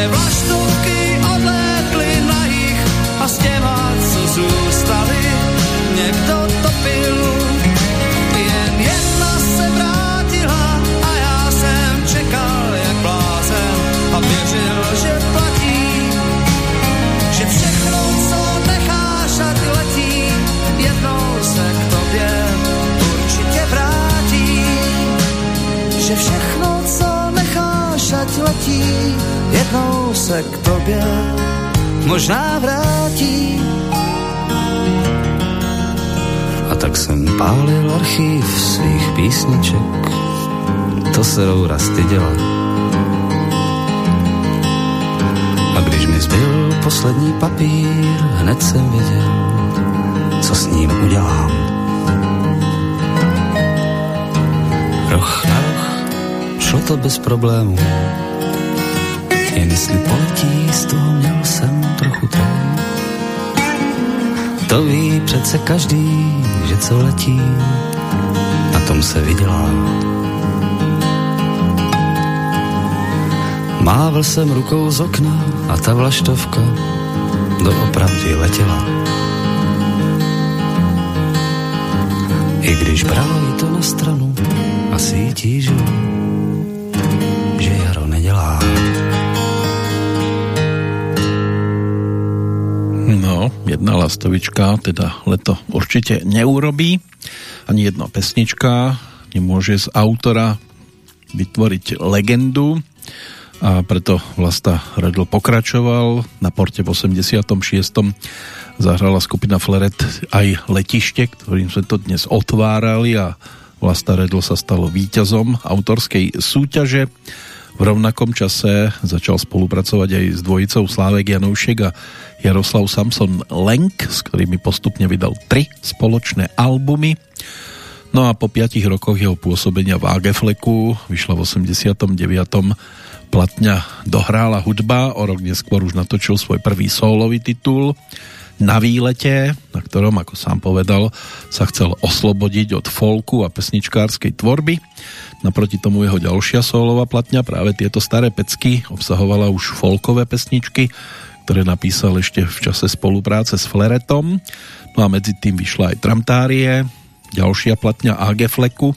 A moje vlaštovky odlétly na jich a s co zůstali, někdo topil. Jen jedna se vrátila a já jsem čekal jak a věřil, že platí, že všechno, co necháš, ať letí, jednou se k tobě určitě vrátí. Všechno, co letí, jednou se k tobě možná vrátí. A tak jsem pálil archív svých písniček, to se Roura styděla. A když mi zbyl poslední papír, hned jsem věděl, co s ním udělám. Roh na roh, šlo to bez problémů. Jen jestli z toho měl jsem trochu trém. To ví přece každý, že co letí, na tom se vydělá. Mávl jsem rukou z okna a ta vlaštovka doopravdy letěla. I když bralo jí to na stranu, asi jí tížilo, že jaro nedělá.
No, jedna lastovička teda leto určite neurobí. Ani jedna pesnička nemôže z autora vytvoriť legendu a preto Vlasta Redl pokračoval. Na porte v 86. zahrala skupina Fleret aj letište, ktorým sme to dnes otvárali a Vlasta Redl sa stalo víťazom autorskej súťaže. V rovnakom čase začal spolupracovať aj s dvojicou Slávek Janoušek a Jaroslav Samson Lenk, s ktorými postupne vydal tri spoločné albumy. No a po piatich rokoch jeho pôsobenia v Agefleku vyšla v 89. platňa Dohrála hudba, o rok neskôr už natočil svoj prvý solový titul na výlete, na ktorom, ako sám povedal, sa chcel oslobodiť od folku a pesničkárskej tvorby. Naproti tomu jeho ďalšia solová platňa, práve tieto staré pecky, obsahovala už folkové pesničky, ktoré napísal ešte v čase spolupráce s Fleretom. No a medzi tým vyšla aj Tramtárie, ďalšia platňa AG Fleku,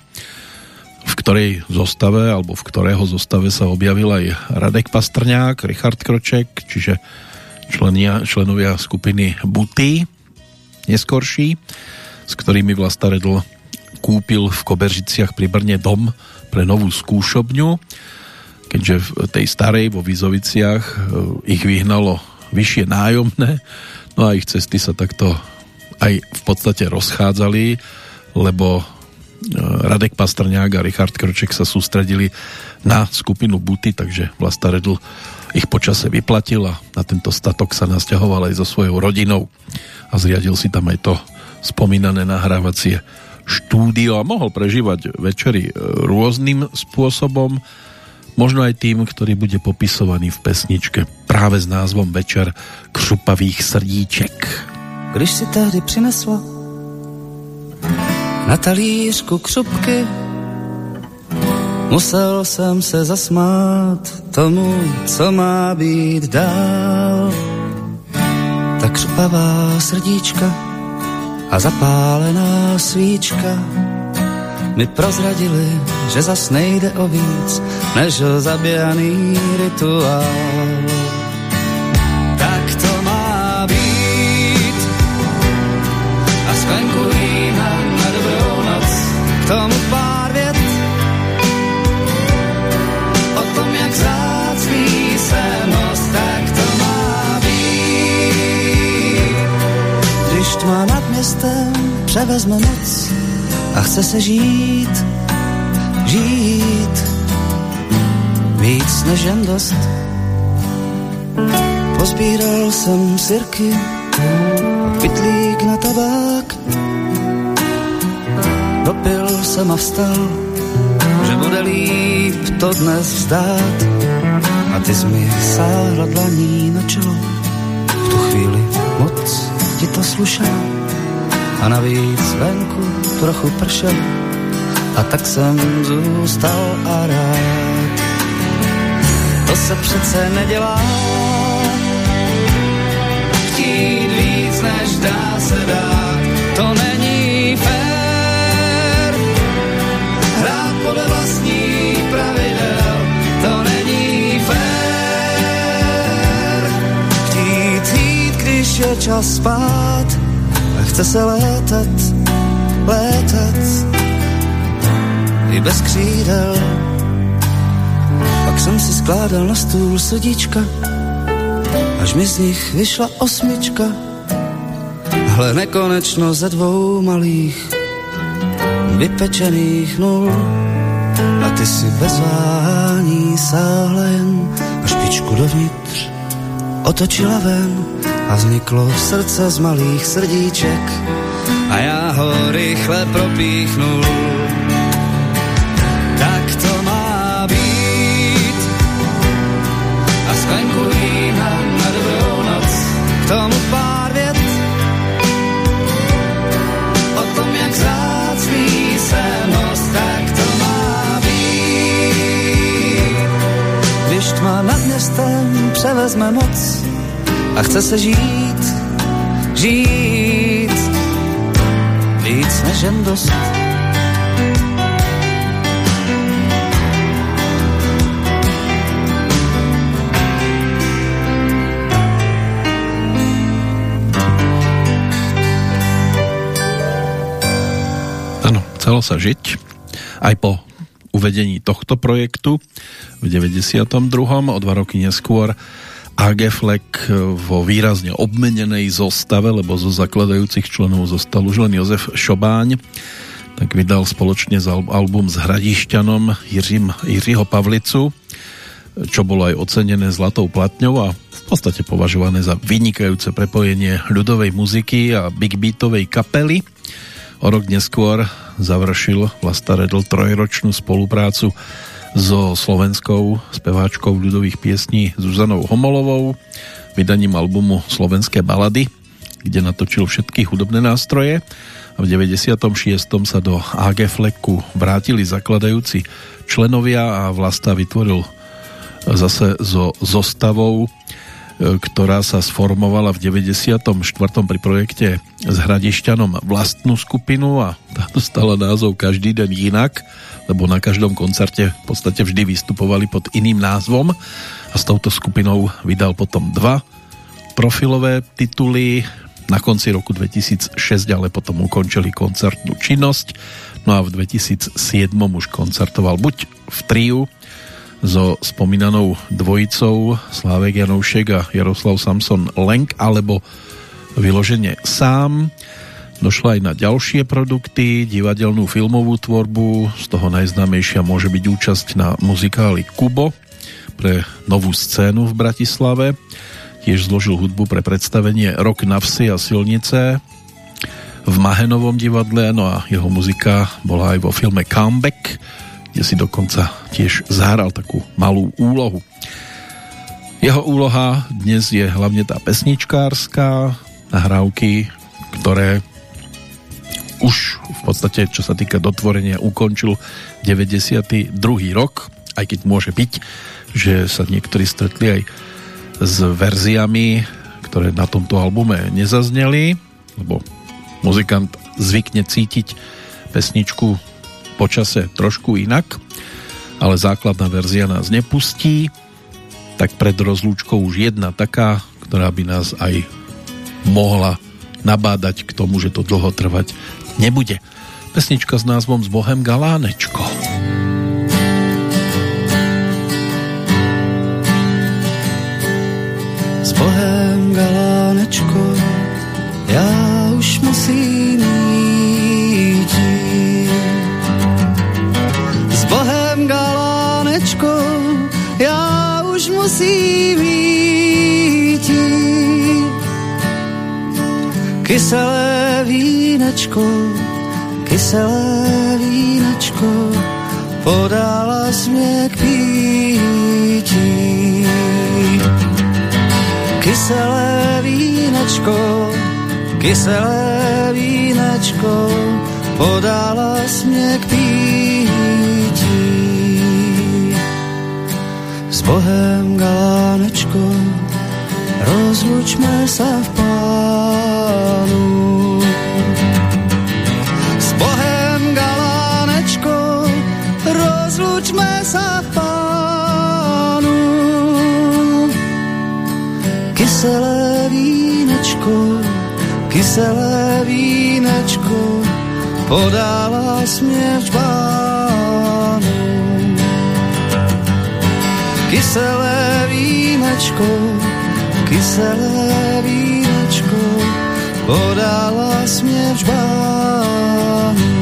v ktorej zostave, alebo v ktorého zostave sa objavil aj Radek Pastrňák, Richard Kroček, čiže členia, členovia skupiny Buty, neskorší, s ktorými Vlasta Redl kúpil v Koberžiciach pri Brne dom pre novú skúšobňu, keďže v tej starej vo Vizoviciach e, ich vyhnalo vyššie nájomné, no a ich cesty sa takto aj v podstate rozchádzali, lebo e, Radek Pastrňák a Richard Kroček sa sústredili na skupinu Buty, takže Vlasta Redl ich počase vyplatil a na tento statok sa nasťahoval aj so svojou rodinou. A zriadil si tam aj to spomínané nahrávacie štúdio a mohol prežívať večery e, rôznym spôsobom. možno aj tým, ktorý bude popisovaný v pesničke práve s názvom Večer křupavých srdíček.
Když si tehdy přinesla na talířku křupky, musel jsem se zasmát tomu, co má být dál. Tak křupavá srdíčka a zapálená svíčka mi prozradili, že zas nejde o víc, než o zaběhaný rituál. Tak to má být a zvenku vína na dobrou noc, k tomu městem převezme noc, a chce se žít, žít víc než jen dost. Pozbíral jsem sirky, pitlík na tabák, dopil jsem a vstal, že bude líp to dnes vzdát. A ty jsi mi sáhla dlaní na čelo, v tu chvíli moc ti to slušelo a navíc venku trochu pršel a tak jsem zůstal a rád. To se přece nedělá, chtít víc, než dá se dát, to není fér. Hrát podle vlastní pravidel, to není fér. Chtít jít, když je čas spát, chce se létat, létat i bez křídel. Pak jsem si skládal na stůl srdíčka, až mi z nich vyšla osmička. Hle nekonečno ze dvou malých vypečených nul a ty si bez váhání sáhla jen na špičku dovnitř otočila ven a vzniklo srdce z malých srdíček a já ho rychle propíchnul. Tak to má být a sklenku vína na dobrou noc, k tomu pár vět o tom, jak zácný jsem host, tak to má být. Když tma nad městem převezme moc a chce se žít, žít víc než jen dost.
Áno, chcelo sa žiť aj po uvedení tohto projektu v 92. o dva roky neskôr AG Fleck vo výrazne obmenenej zostave, lebo zo zakladajúcich členov zostal už len Jozef Šobáň, tak vydal spoločne album s Hradišťanom Jiřím, Jiřího Pavlicu, čo bolo aj ocenené zlatou platňou a v podstate považované za vynikajúce prepojenie ľudovej muziky a big beatovej kapely. O rok neskôr završil Vlasta Redl trojročnú spoluprácu so slovenskou speváčkou ľudových piesní Zuzanou Homolovou vydaním albumu Slovenské balady, kde natočil všetky hudobné nástroje a v 96. sa do AG Fleku vrátili zakladajúci členovia a Vlasta vytvoril zase so zostavou ktorá sa sformovala v 94. pri projekte s Hradišťanom vlastnú skupinu a tá dostala názov Každý den jinak, lebo na každom koncerte v podstate vždy vystupovali pod iným názvom a s touto skupinou vydal potom dva profilové tituly na konci roku 2006, ale potom ukončili koncertnú činnosť. No a v 2007 už koncertoval buď v triu so spomínanou dvojicou Slávek Janoušek a Jaroslav Samson Lenk alebo vyloženie sám. Došla aj na ďalšie produkty, divadelnú filmovú tvorbu, z toho najznámejšia môže byť účasť na muzikáli Kubo pre novú scénu v Bratislave. Tiež zložil hudbu pre predstavenie Rok na vsi a silnice v Mahenovom divadle, no a jeho muzika bola aj vo filme Comeback, kde si dokonca tiež zahral takú malú úlohu. Jeho úloha dnes je hlavne tá pesničkárska, nahrávky, ktoré už v podstate, čo sa týka dotvorenia, ukončil 92. rok, aj keď môže byť, že sa niektorí stretli aj s verziami, ktoré na tomto albume nezazneli, lebo muzikant zvykne cítiť pesničku počase trošku inak, ale základná verzia nás nepustí tak pred rozlúčkou už jedna taká, ktorá by nás aj mohla nabádať k tomu, že to dlho trvať nebude. Pesnička s názvom S Bohem Galánečko.
Vínečko, kyselé vínečko, podala mě k pítí. Kyselé vínečko, kyselé vínečko, podala mě k pítí. S Bohem galánečko, rozlučme sa kyselé vínečko, podala smieť pánu kyselé vínečko, kyselé vínečko, podala směr žbánu.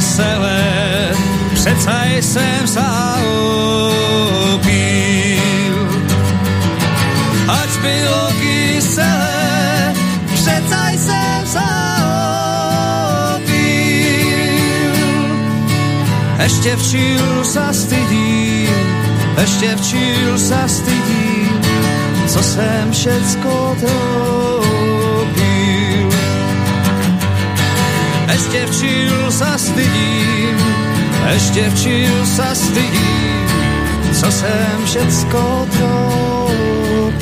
Kyselé, přeca jsem sa opil. Ač bylo kyselé, přeca jsem sa opil. Ešte včil sa stydím, ešte včil sa stydím, co jsem všecko tropil. Ešte včil sa stydím, ešte včil sa stydím, co sem všetko tropil.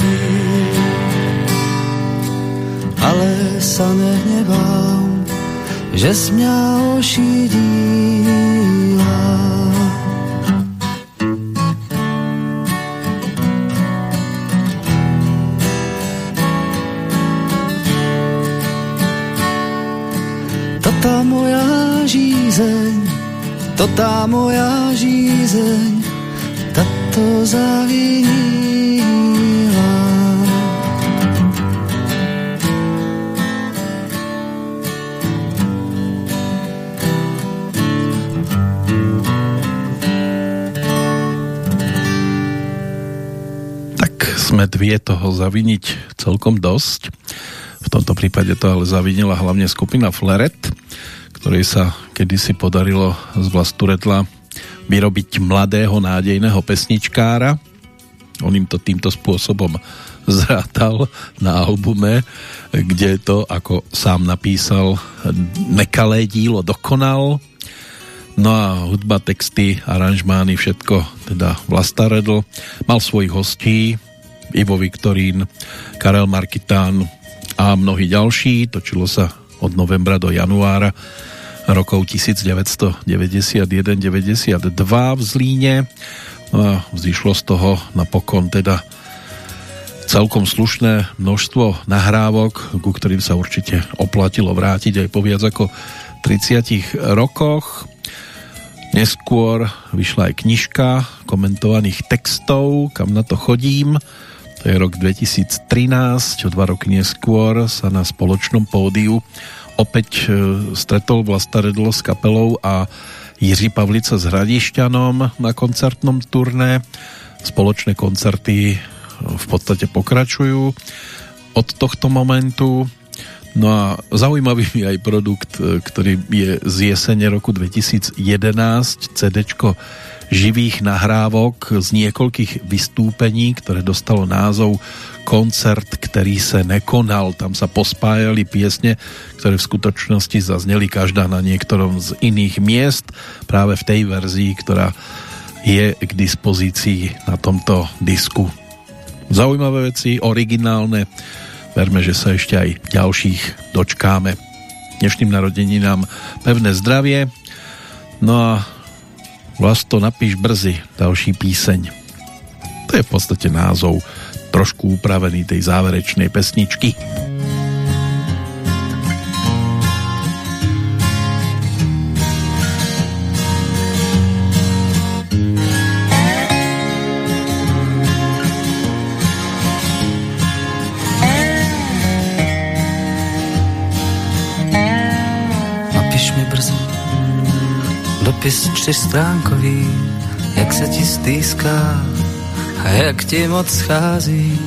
Ale sa nehnevám, že s mňa to tá moja žízeň, tato zavinila.
Tak smet vie toho zaviniť celkom dosť. V tomto prípade to ale zavinila hlavne skupina Fleret, ktorej sa kedysi podarilo z Vlasturetla vyrobiť mladého nádejného pesničkára. On im to týmto spôsobom zrátal na albume, kde to, ako sám napísal, nekalé dílo dokonal. No a hudba, texty, aranžmány, všetko teda Vlasta Redl. Mal svojich hostí, Ivo Viktorín, Karel Markitán a mnohí ďalší. Točilo sa od novembra do januára rokov 1991-92 v Zlíne. No a vzýšlo z toho napokon teda celkom slušné množstvo nahrávok, ku ktorým sa určite oplatilo vrátiť aj po viac ako 30 rokoch. Neskôr vyšla aj knižka komentovaných textov, kam na to chodím. To je rok 2013, o dva roky neskôr sa na spoločnom pódiu opäť e, stretol Vlasta Redl s kapelou a Jiří Pavlica s Hradišťanom na koncertnom turné. Spoločné koncerty v podstate pokračujú od tohto momentu. No a zaujímavý je aj produkt, e, ktorý je z jesene roku 2011, CDčko živých nahrávok z niekoľkých vystúpení, ktoré dostalo názov koncert, ktorý sa nekonal. Tam sa pospájali piesne, ktoré v skutočnosti zazneli každá na niektorom z iných miest, práve v tej verzii, ktorá je k dispozícii na tomto disku. Zaujímavé veci, originálne, verme, že sa ešte aj ďalších dočkáme. Dnešným narodeninám pevné zdravie, no a Vlasto, napíš brzy další píseň. To je v podstate názov trošku upravený tej záverečnej pesničky.
dopis čtyřstránkový, jak se ti stýská a jak ti moc schází.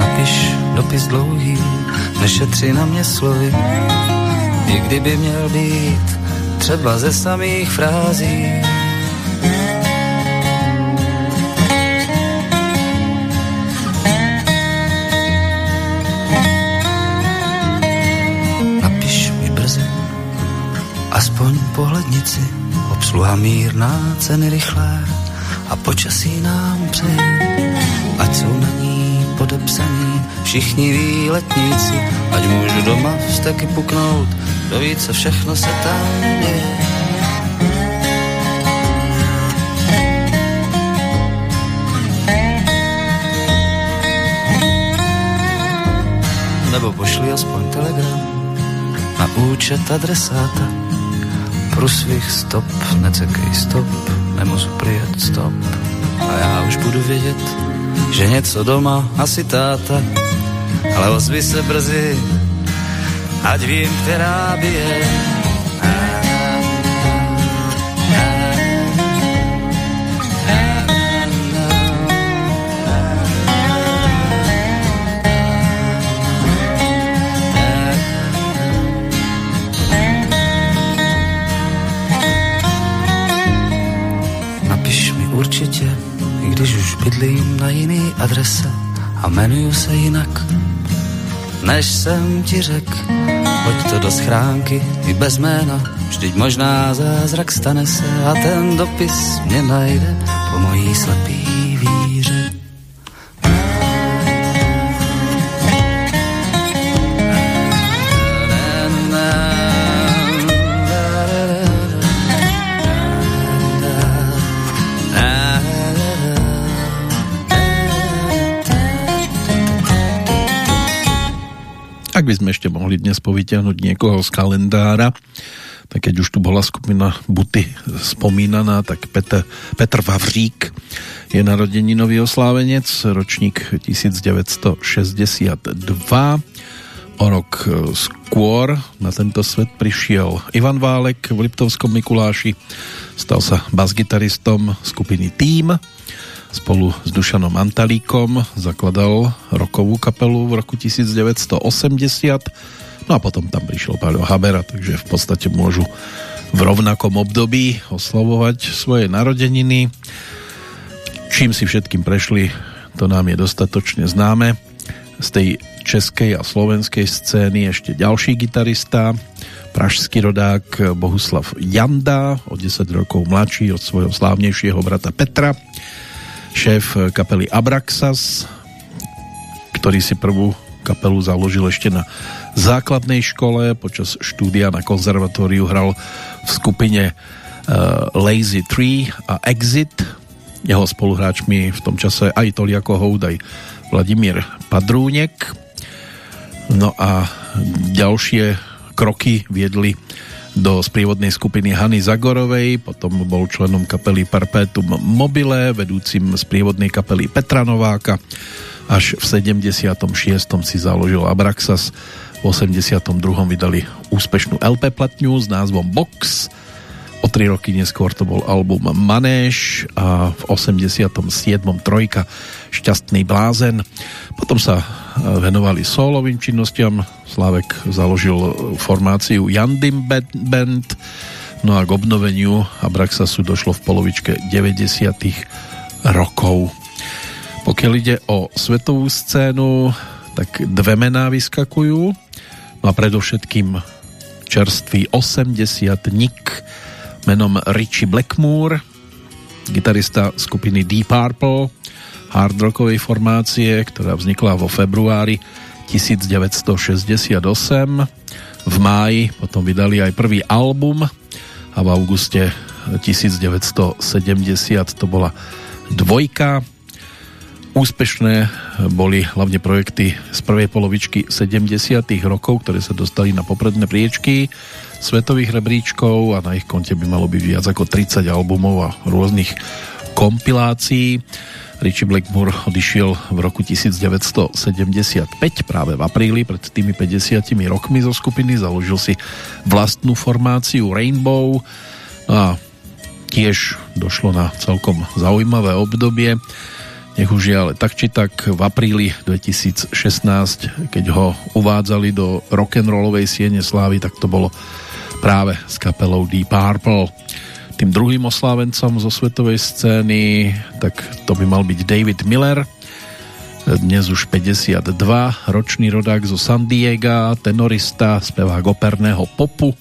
Napiš dopis dlouhý, nešetři na mě slovy, i kdyby měl být třeba ze samých frází. Napiš mi brzy, aspoň pohlednici, Obsluha mírná, ceny rychlé a počasí nám přeje. Ať jsou na ní podepsaní všichni výletníci, ať můžu doma vzteky puknout, kdo ví, co všechno se tam děje. Nebo pošli aspoň telegram na účet adresáta průsvih stop, necekej stop, nemůžu přijet stop. A já už budu vědět, že něco doma, asi táta, ale ozvi se brzy, ať vím, která by je. Bydlím na jiný adrese a jmenuju se jinak, než jsem ti řek. Hoď to do schránky i bez jména, vždyť možná zázrak stane se a ten dopis mě najde po mojí slepý víře.
Sme ešte mohli dnes povytiahnuť niekoho z kalendára, tak keď už tu bola skupina Buty spomínaná, tak Petr, Petr Vavřík je narodeninový oslávenec, ročník 1962. O rok skôr na tento svet prišiel Ivan Válek v Liptovskom Mikuláši, stal sa basgitaristom skupiny Tým, spolu s Dušanom Antalíkom zakladal rokovú kapelu v roku 1980 no a potom tam prišiel Paľo Habera takže v podstate môžu v rovnakom období oslovovať svoje narodeniny. Čím si všetkým prešli to nám je dostatočne známe. Z tej českej a slovenskej scény ešte ďalší gitarista pražský rodák Bohuslav Janda o 10 rokov mladší od svojho slávnejšieho brata Petra šéf kapely Abraxas, ktorý si prvú kapelu založil ešte na základnej škole, počas štúdia na konzervatóriu hral v skupine uh, Lazy Tree a Exit. Jeho spoluhráčmi v tom čase aj Toliako Houd, aj Vladimír Padrúnek. No a ďalšie kroky viedli do sprievodnej skupiny Hany Zagorovej, potom bol členom kapely Perpetuum Mobile, vedúcim sprievodnej kapely Petra Nováka. Až v 76. si založil Abraxas, v 82. vydali úspešnú LP platňu s názvom Box, O tri roky neskôr to bol album Manéš a v 87. trojka Šťastný blázen. Potom sa e, venovali solovým činnostiam. Slávek založil formáciu Jandim Band, no a k obnoveniu Abraxasu došlo v polovičke 90. rokov. Pokiaľ ide o svetovú scénu, tak dve mená vyskakujú. No a predovšetkým čerstvý 80 Nick menom Richie Blackmore, gitarista skupiny Deep Purple, hard rockovej formácie, ktorá vznikla vo februári 1968. V máji potom vydali aj prvý album a v auguste 1970 to bola dvojka. Úspešné boli hlavne projekty z prvej polovičky 70 rokov, ktoré sa dostali na popredné priečky svetových rebríčkov a na ich konte by malo byť viac ako 30 albumov a rôznych kompilácií. Richie Blackmore odišiel v roku 1975, práve v apríli, pred tými 50 rokmi zo skupiny, založil si vlastnú formáciu Rainbow a tiež došlo na celkom zaujímavé obdobie. Nech už je ale tak či tak v apríli 2016, keď ho uvádzali do rock'n'rollovej siene slávy, tak to bolo práve s kapelou Deep Purple. Tým druhým oslávencom zo svetovej scény, tak to by mal byť David Miller, dnes už 52, ročný rodák zo San Diego, tenorista, spevák operného popu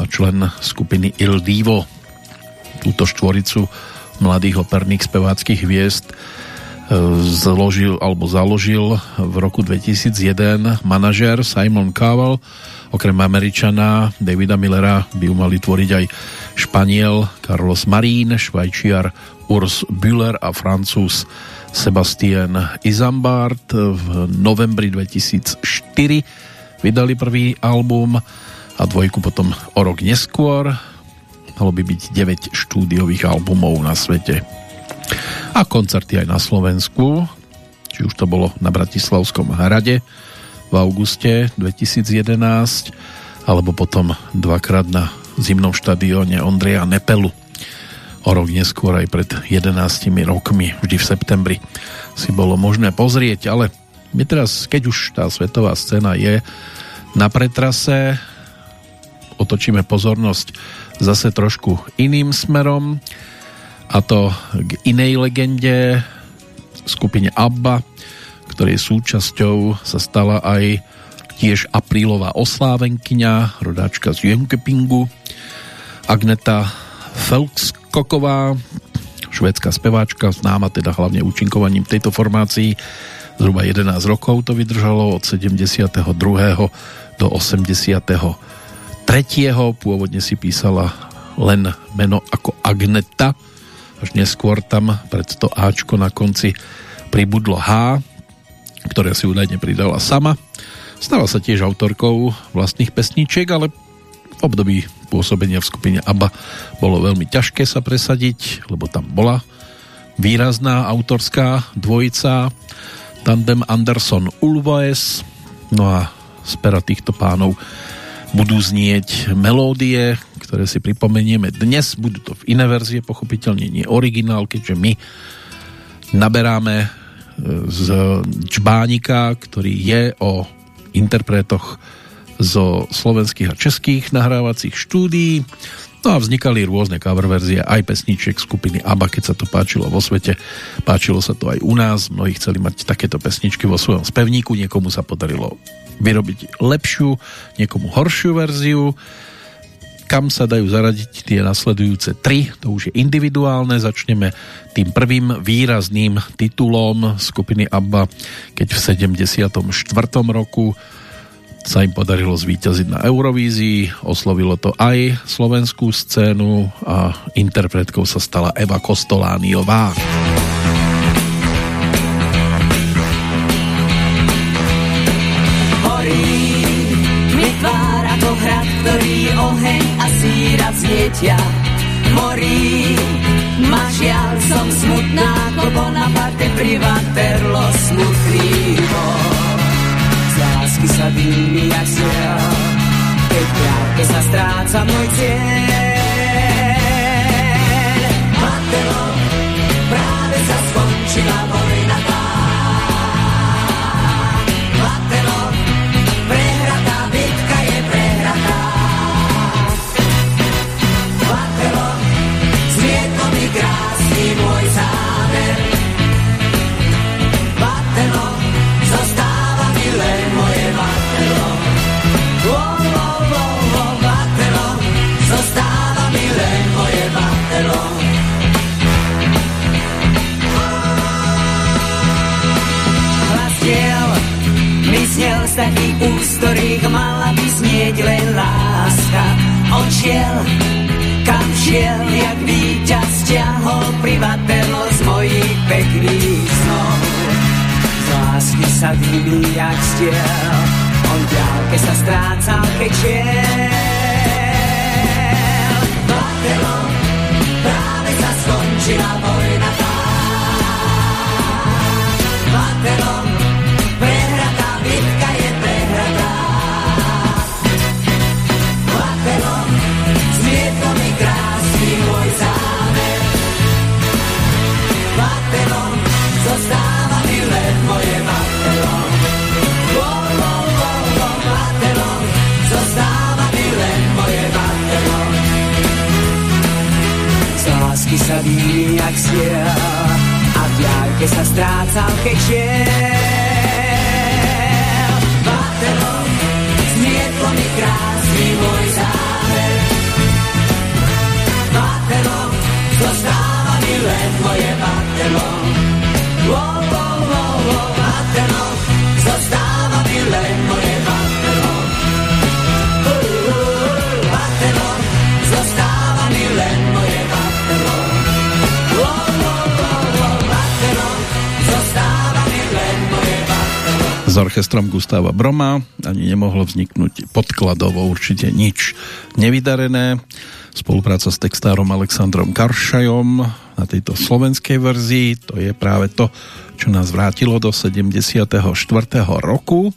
a člen skupiny Il Divo. Túto štvoricu mladých operných speváckých hviezd e, zložil alebo založil v roku 2001 manažer Simon Cowell Okrem Američana Davida Millera by ju mali tvoriť aj Španiel Carlos Marín, Švajčiar Urs Bühler a Francúz Sebastien Isambard v novembri 2004 vydali prvý album a dvojku potom o rok neskôr. Malo by byť 9 štúdiových albumov na svete. A koncerty aj na Slovensku či už to bolo na Bratislavskom hrade v auguste 2011 alebo potom dvakrát na zimnom štadióne Ondreja Nepelu. O rok neskôr aj pred 11 rokmi, vždy v septembri si bolo možné pozrieť, ale my teraz, keď už tá svetová scéna je na pretrase, otočíme pozornosť zase trošku iným smerom a to k inej legende skupine ABBA, ktorej súčasťou sa stala aj tiež aprílová oslávenkyňa, rodáčka z Jönköpingu, Agneta Felkskoková, švédská speváčka, známa teda hlavne účinkovaním tejto formácii. Zhruba 11 rokov to vydržalo od 72. do 83. Pôvodne si písala len meno ako Agneta, až neskôr tam pred to Ačko na konci pribudlo H, ktoré si údajne pridala sama. Stala sa tiež autorkou vlastných pesníčiek, ale v období pôsobenia v skupine ABBA bolo veľmi ťažké sa presadiť, lebo tam bola výrazná autorská dvojica tandem Anderson Ulvaes no a z pera týchto pánov budú znieť melódie, ktoré si pripomenieme dnes, budú to v iné verzie, pochopiteľne nie originál, keďže my naberáme z Čbánika, ktorý je o interpretoch zo slovenských a českých nahrávacích štúdií. No a vznikali rôzne cover verzie aj pesničiek skupiny ABBA, keď sa to páčilo vo svete. Páčilo sa to aj u nás. Mnohí chceli mať takéto pesničky vo svojom spevníku. Niekomu sa podarilo vyrobiť lepšiu, niekomu horšiu verziu kam sa dajú zaradiť tie nasledujúce tri, to už je individuálne, začneme tým prvým výrazným titulom skupiny ABBA, keď v 74. roku sa im podarilo zvíťaziť na Eurovízii, oslovilo to aj slovenskú scénu a interpretkou sa stala Eva Kostolániová.
Lásky sa dými jak siel, keď sa stráca môj cieľ.
Takých úst, mala by znieť len láska. On šiel, kam šiel, jak víťaz ťahol privatelo z mojich pekných snov. Z lásky sa dýmí jak stiel, on ďalke sa strácal, keď šiel. Privatelo, práve sa skončila vojna jak stiel a v diálke sa strácal, keď šiel. Batelo, zmietlo mi krásny môj záver. Batelo, zostáva mi len moje batelo. Wow, wow, wow,
s orchestrom Gustava Broma ani nemohlo vzniknúť podkladovo určite nič nevydarené. Spolupráca s textárom Alexandrom Karšajom na tejto slovenskej verzii, to je práve to, čo nás vrátilo do 74. roku.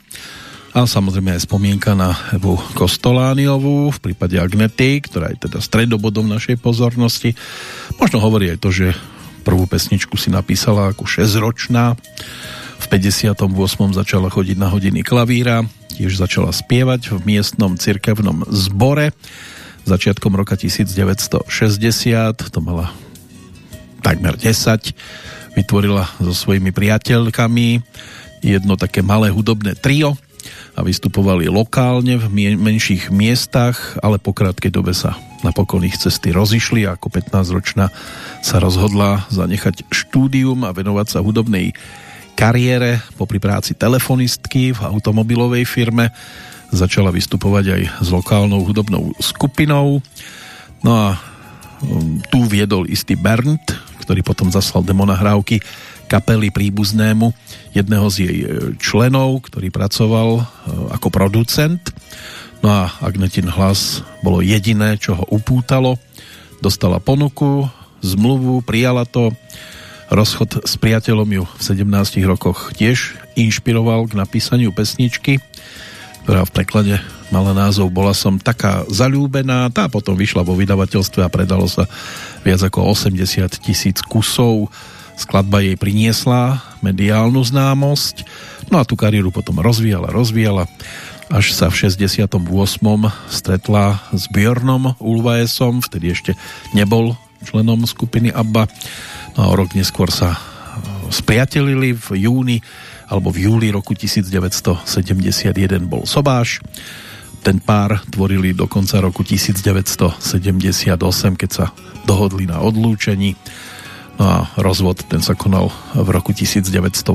A samozrejme aj spomienka na Evu Kostolániovú v prípade Agnety, ktorá je teda stredobodom našej pozornosti. Možno hovorí aj to, že prvú pesničku si napísala ako 6-ročná v 58. začala chodiť na hodiny klavíra, tiež začala spievať v miestnom cirkevnom zbore. Začiatkom roka 1960, to mala takmer 10, vytvorila so svojimi priateľkami jedno také malé hudobné trio a vystupovali lokálne v menších miestach, ale po krátkej dobe sa napokon ich cesty rozišli a ako 15-ročná sa rozhodla zanechať štúdium a venovať sa hudobnej kariére, popri práci telefonistky v automobilovej firme, začala vystupovať aj s lokálnou hudobnou skupinou. No a um, tu viedol istý Bernd, ktorý potom zaslal demonahrávky kapely príbuznému jedného z jej e, členov, ktorý pracoval e, ako producent. No a Agnetin hlas bolo jediné, čo ho upútalo. Dostala ponuku, zmluvu, prijala to Rozchod s priateľom ju v 17 rokoch tiež inšpiroval k napísaniu pesničky, ktorá v preklade mala názov Bola som taká zalúbená. Tá potom vyšla vo vydavateľstve a predalo sa viac ako 80 tisíc kusov. Skladba jej priniesla mediálnu známosť, no a tú kariéru potom rozvíjala, rozvíjala, až sa v 68. stretla s Björnom Ulvaesom, vtedy ešte nebol členom skupiny ABBA No a o rok neskôr sa e, spriatelili v júni alebo v júli roku 1971 bol Sobáš. Ten pár tvorili do konca roku 1978, keď sa dohodli na odlúčení. No a rozvod ten sa konal v roku 1980.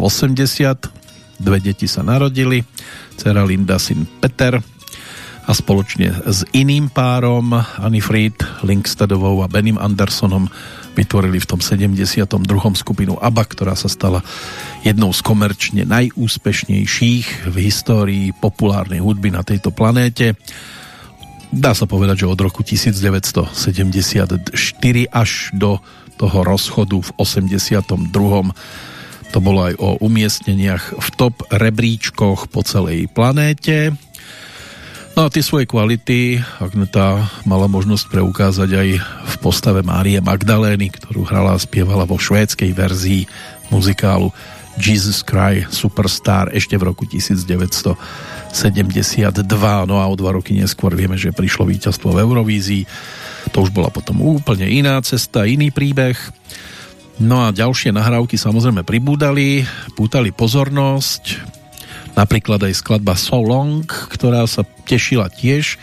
Dve deti sa narodili. dcera Linda, syn Peter a spoločne s iným párom Annie Fried, Linkstedovou a Benim Andersonom vytvorili v tom 72. skupinu ABBA, ktorá sa stala jednou z komerčne najúspešnejších v histórii populárnej hudby na tejto planéte. Dá sa povedať, že od roku 1974 až do toho rozchodu v 82. To bolo aj o umiestneniach v top rebríčkoch po celej planéte. No a tie svoje kvality Agneta mala možnosť preukázať aj v postave Márie Magdalény, ktorú hrala a spievala vo švédskej verzii muzikálu Jesus Cry Superstar ešte v roku 1972. No a o dva roky neskôr vieme, že prišlo víťazstvo v Eurovízii. To už bola potom úplne iná cesta, iný príbeh. No a ďalšie nahrávky samozrejme pribúdali, pútali pozornosť, napríklad aj skladba So Long, ktorá sa tešila tiež,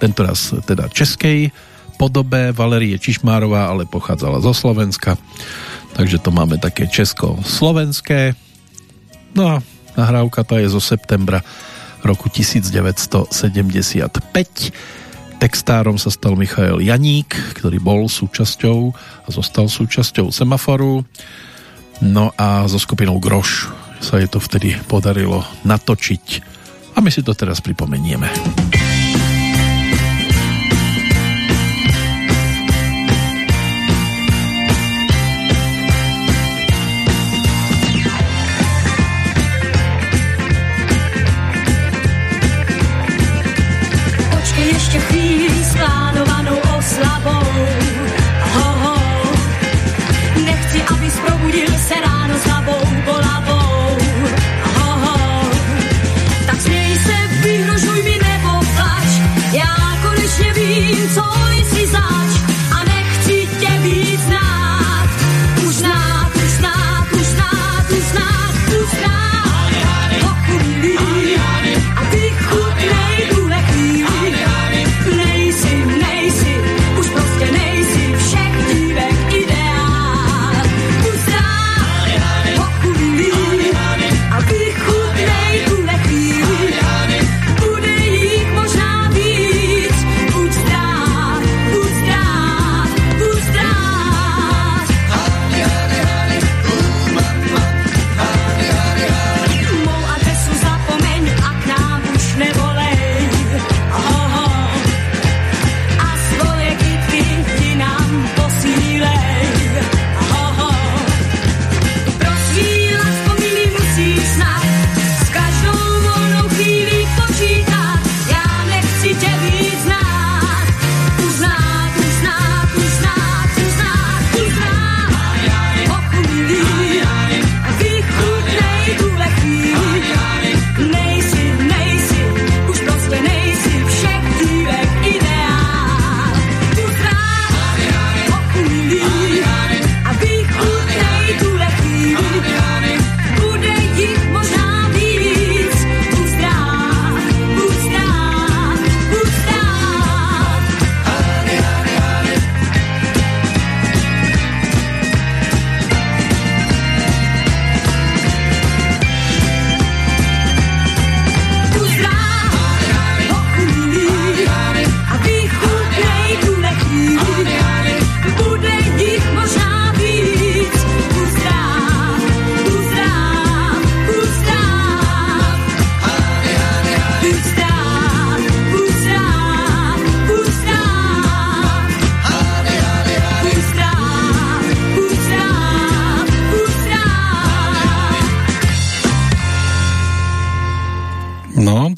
tentoraz teda českej podobe Valerie Čišmárová, ale pochádzala zo Slovenska, takže to máme také česko-slovenské. No a nahrávka tá je zo septembra roku 1975 Textárom sa stal Michael Janík, ktorý bol súčasťou a zostal súčasťou Semaforu. No a so skupinou Groš sa je to vtedy podarilo natočiť. A my si to teraz pripomenieme.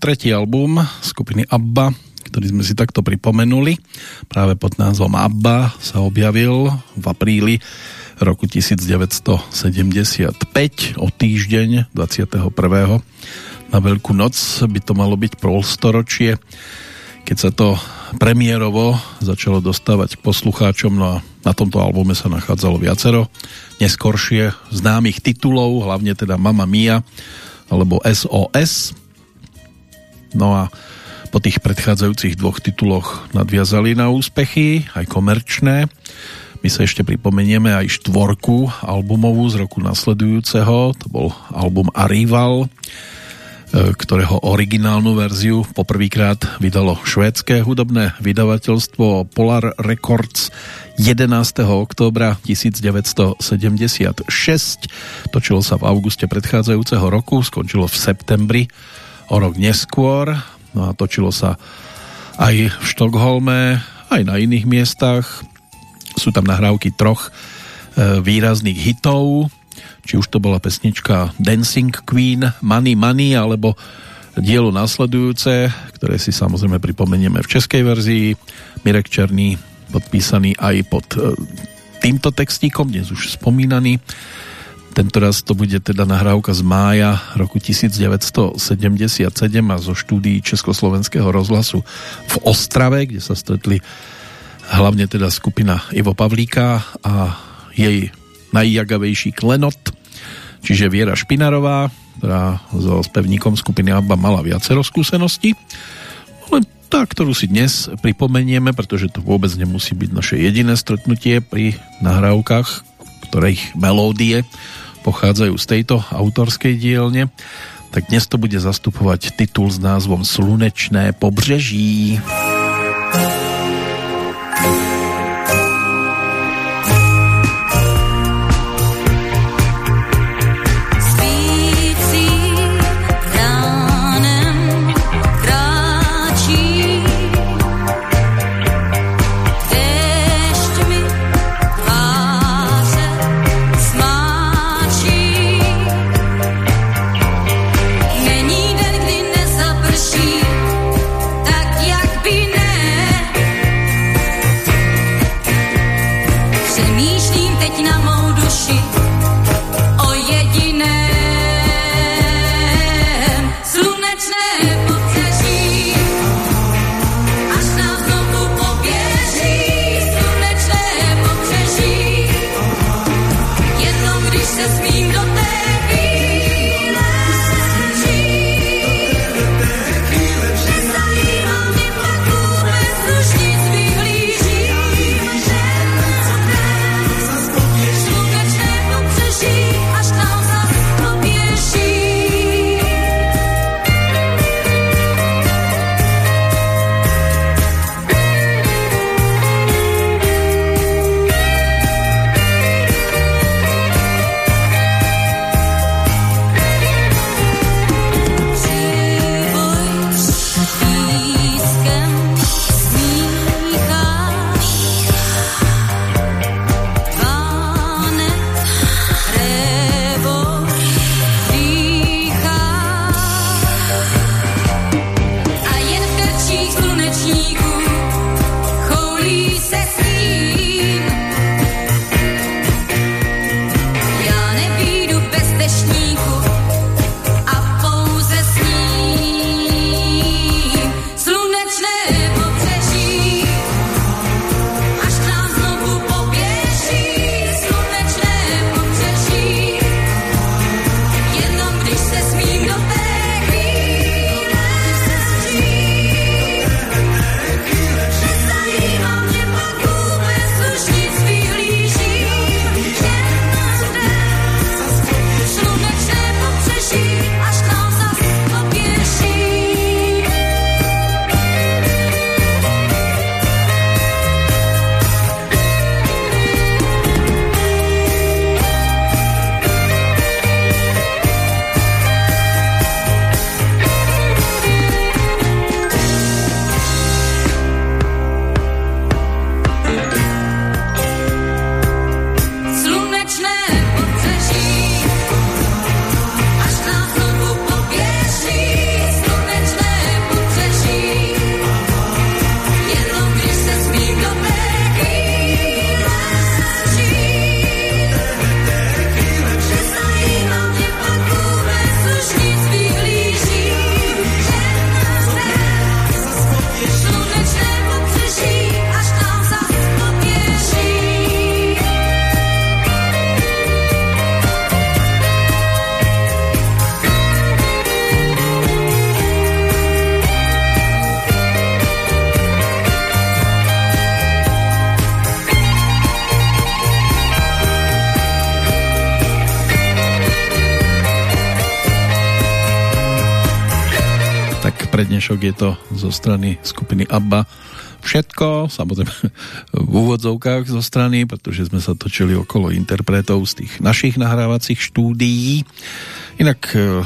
Tretí album skupiny ABBA, ktorý sme si takto pripomenuli. Práve pod názvom ABBA sa objavil v apríli roku 1975 o týždeň 21. na Veľkú noc by to malo byť polstoročie keď sa to premiérovo začalo dostávať poslucháčom no a na tomto albume sa nachádzalo viacero neskoršie známych titulov, hlavne teda Mama Mia alebo SOS No a po tých predchádzajúcich dvoch tituloch nadviazali na úspechy, aj komerčné. My sa ešte pripomenieme aj štvorku albumovú z roku nasledujúceho, to bol album Arrival. ktorého originálnu verziu poprvýkrát vydalo švédske hudobné vydavateľstvo Polar Records 11. októbra 1976. Točilo sa v auguste predchádzajúceho roku, skončilo v septembri o rok neskôr. No a točilo sa aj v Štokholme, aj na iných miestach. Sú tam nahrávky troch e, výrazných hitov, či už to bola pesnička Dancing Queen, Money Money, alebo dielo následujúce, ktoré si samozrejme pripomenieme v českej verzii. Mirek Černý podpísaný aj pod e, týmto textíkom, dnes už spomínaný. Tentoraz to bude teda nahrávka z mája roku 1977 a zo štúdií Československého rozhlasu v Ostrave, kde sa stretli hlavne teda skupina Ivo Pavlíka a jej najjagavejší klenot Čiže Viera Špinarová, ktorá so spevníkom skupiny ABBA mala viacero skúseností. Len tá, ktorú si dnes pripomenieme, pretože to vôbec nemusí byť naše jediné stretnutie pri nahrávkach, ktorých melódie pochádzajú z tejto autorskej dielne, tak dnes to bude zastupovať titul s názvom Slunečné pobřeží. pre dnešok je to zo strany skupiny ABBA všetko, samozrejme v úvodzovkách zo strany, pretože sme sa točili okolo interpretov z tých našich nahrávacích štúdií. Inak e,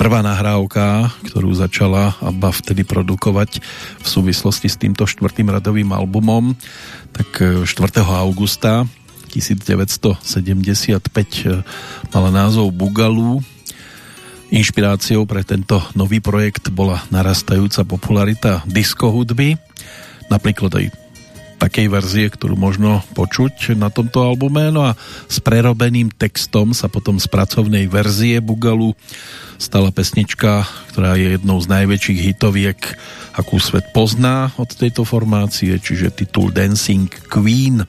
prvá nahrávka, ktorú začala ABBA vtedy produkovať v súvislosti s týmto štvrtým radovým albumom, tak 4. E, augusta 1975 e, mala názov Bugalu. Inšpiráciou pre tento nový projekt bola narastajúca popularita disco hudby napríklad aj takej verzie, ktorú možno počuť na tomto albume. No a s prerobeným textom sa potom z pracovnej verzie Bugalu stala pesnička, ktorá je jednou z najväčších hitoviek, akú svet pozná od tejto formácie, čiže titul Dancing Queen.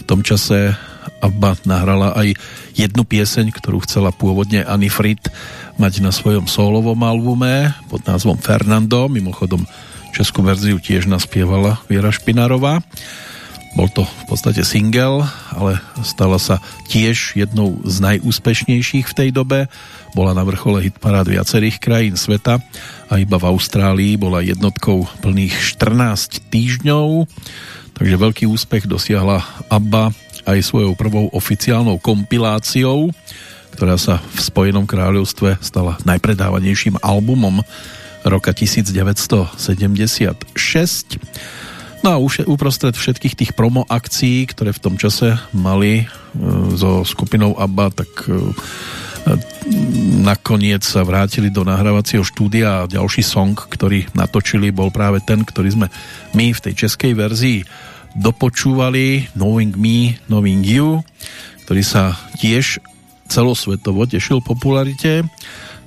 V tom čase Abba nahrala aj jednu pieseň, ktorú chcela pôvodne Annie Fried mať na svojom solovom albume pod názvom Fernando, mimochodom Českú verziu tiež naspievala Viera Špinárová. Bol to v podstate single, ale stala sa tiež jednou z najúspešnejších v tej dobe. Bola na vrchole hitparád viacerých krajín sveta a iba v Austrálii bola jednotkou plných 14 týždňov. Takže veľký úspech dosiahla ABBA aj svojou prvou oficiálnou kompiláciou, ktorá sa v Spojenom kráľovstve stala najpredávanejším albumom roka 1976. No a už uprostred všetkých tých promo akcií, ktoré v tom čase mali e, so skupinou ABBA, tak e, nakoniec sa vrátili do nahrávacieho štúdia a ďalší song, ktorý natočili, bol práve ten, ktorý sme my v tej českej verzii dopočúvali Knowing Me, Knowing You, ktorý sa tiež celosvetovo tešil popularite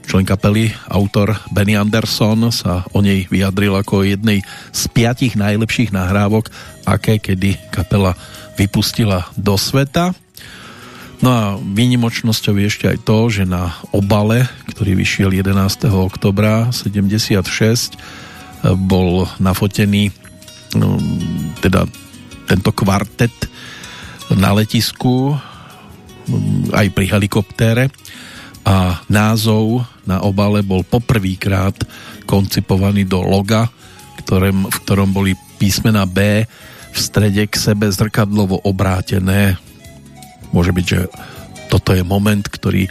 Člen kapely, autor Benny Anderson sa o nej vyjadril ako jednej z piatich najlepších nahrávok, aké kedy kapela vypustila do sveta. No a výnimočnosťou je ešte aj to, že na obale, ktorý vyšiel 11. oktobra 76, bol nafotený no, teda tento kvartet na letisku aj pri helikoptére a názov na obale bol poprvýkrát koncipovaný do loga, ktorém, v ktorom boli písmena B v strede k sebe zrkadlovo obrátené. Môže byť, že toto je moment, ktorý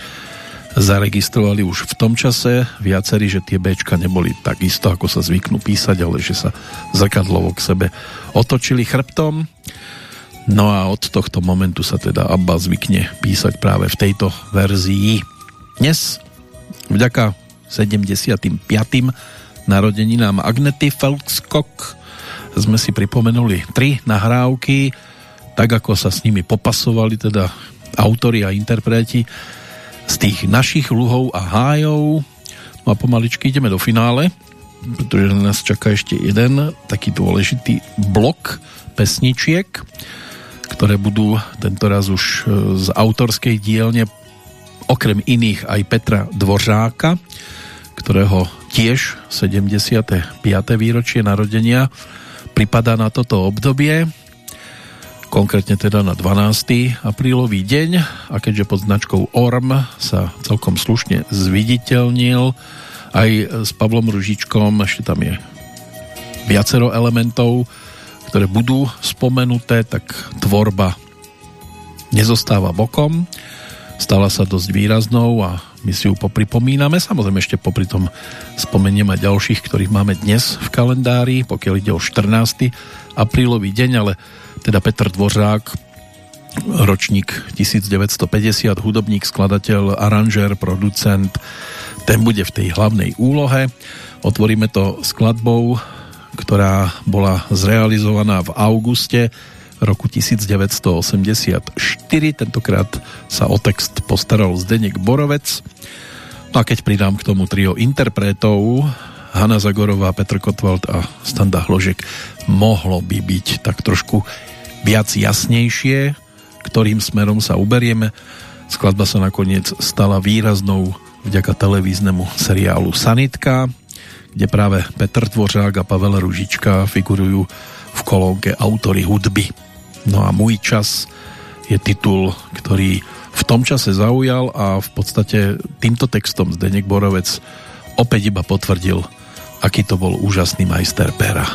zaregistrovali už v tom čase viacerí, že tie Bčka neboli takisto, ako sa zvyknú písať, ale že sa zrkadlovo k sebe otočili chrbtom. No a od tohto momentu sa teda Abba zvykne písať práve v tejto verzii. Dnes vďaka 75. narodeninám Agnety Feldskok sme si pripomenuli tri nahrávky, tak ako sa s nimi popasovali teda autori a interpreti z tých našich luhov a hájov. No a pomaličky ideme do finále, pretože nás čaká ešte jeden taký dôležitý blok pesničiek, ktoré budú tentoraz už e, z autorskej dielne okrem iných aj Petra Dvořáka, ktorého tiež 75. výročie narodenia pripadá na toto obdobie, konkrétne teda na 12. aprílový deň a keďže pod značkou ORM sa celkom slušne zviditeľnil aj s Pavlom Ružičkom, ešte tam je viacero elementov, ktoré budú spomenuté, tak tvorba nezostáva bokom stala sa dosť výraznou a my si ju popripomíname. Samozrejme ešte popri tom spomenieme ďalších, ktorých máme dnes v kalendári, pokiaľ ide o 14. aprílový deň, ale teda Petr Dvořák, ročník 1950, hudobník, skladateľ, aranžér, producent, ten bude v tej hlavnej úlohe. Otvoríme to skladbou, ktorá bola zrealizovaná v auguste roku 1984. Tentokrát sa o text postaral Zdenek Borovec. No a keď pridám k tomu trio interpretov, Hanna Zagorová, Petr Kotwald a Standa Hložek, mohlo by byť tak trošku viac jasnejšie, ktorým smerom sa uberieme. Skladba sa nakoniec stala výraznou vďaka televíznemu seriálu Sanitka, kde práve Petr Tvořák a Pavel Ružička figurujú v kolónke autory hudby. No a Môj čas je titul, ktorý v tom čase zaujal a v podstate týmto textom Zdenek Borovec opäť iba potvrdil aký to bol úžasný majster pera.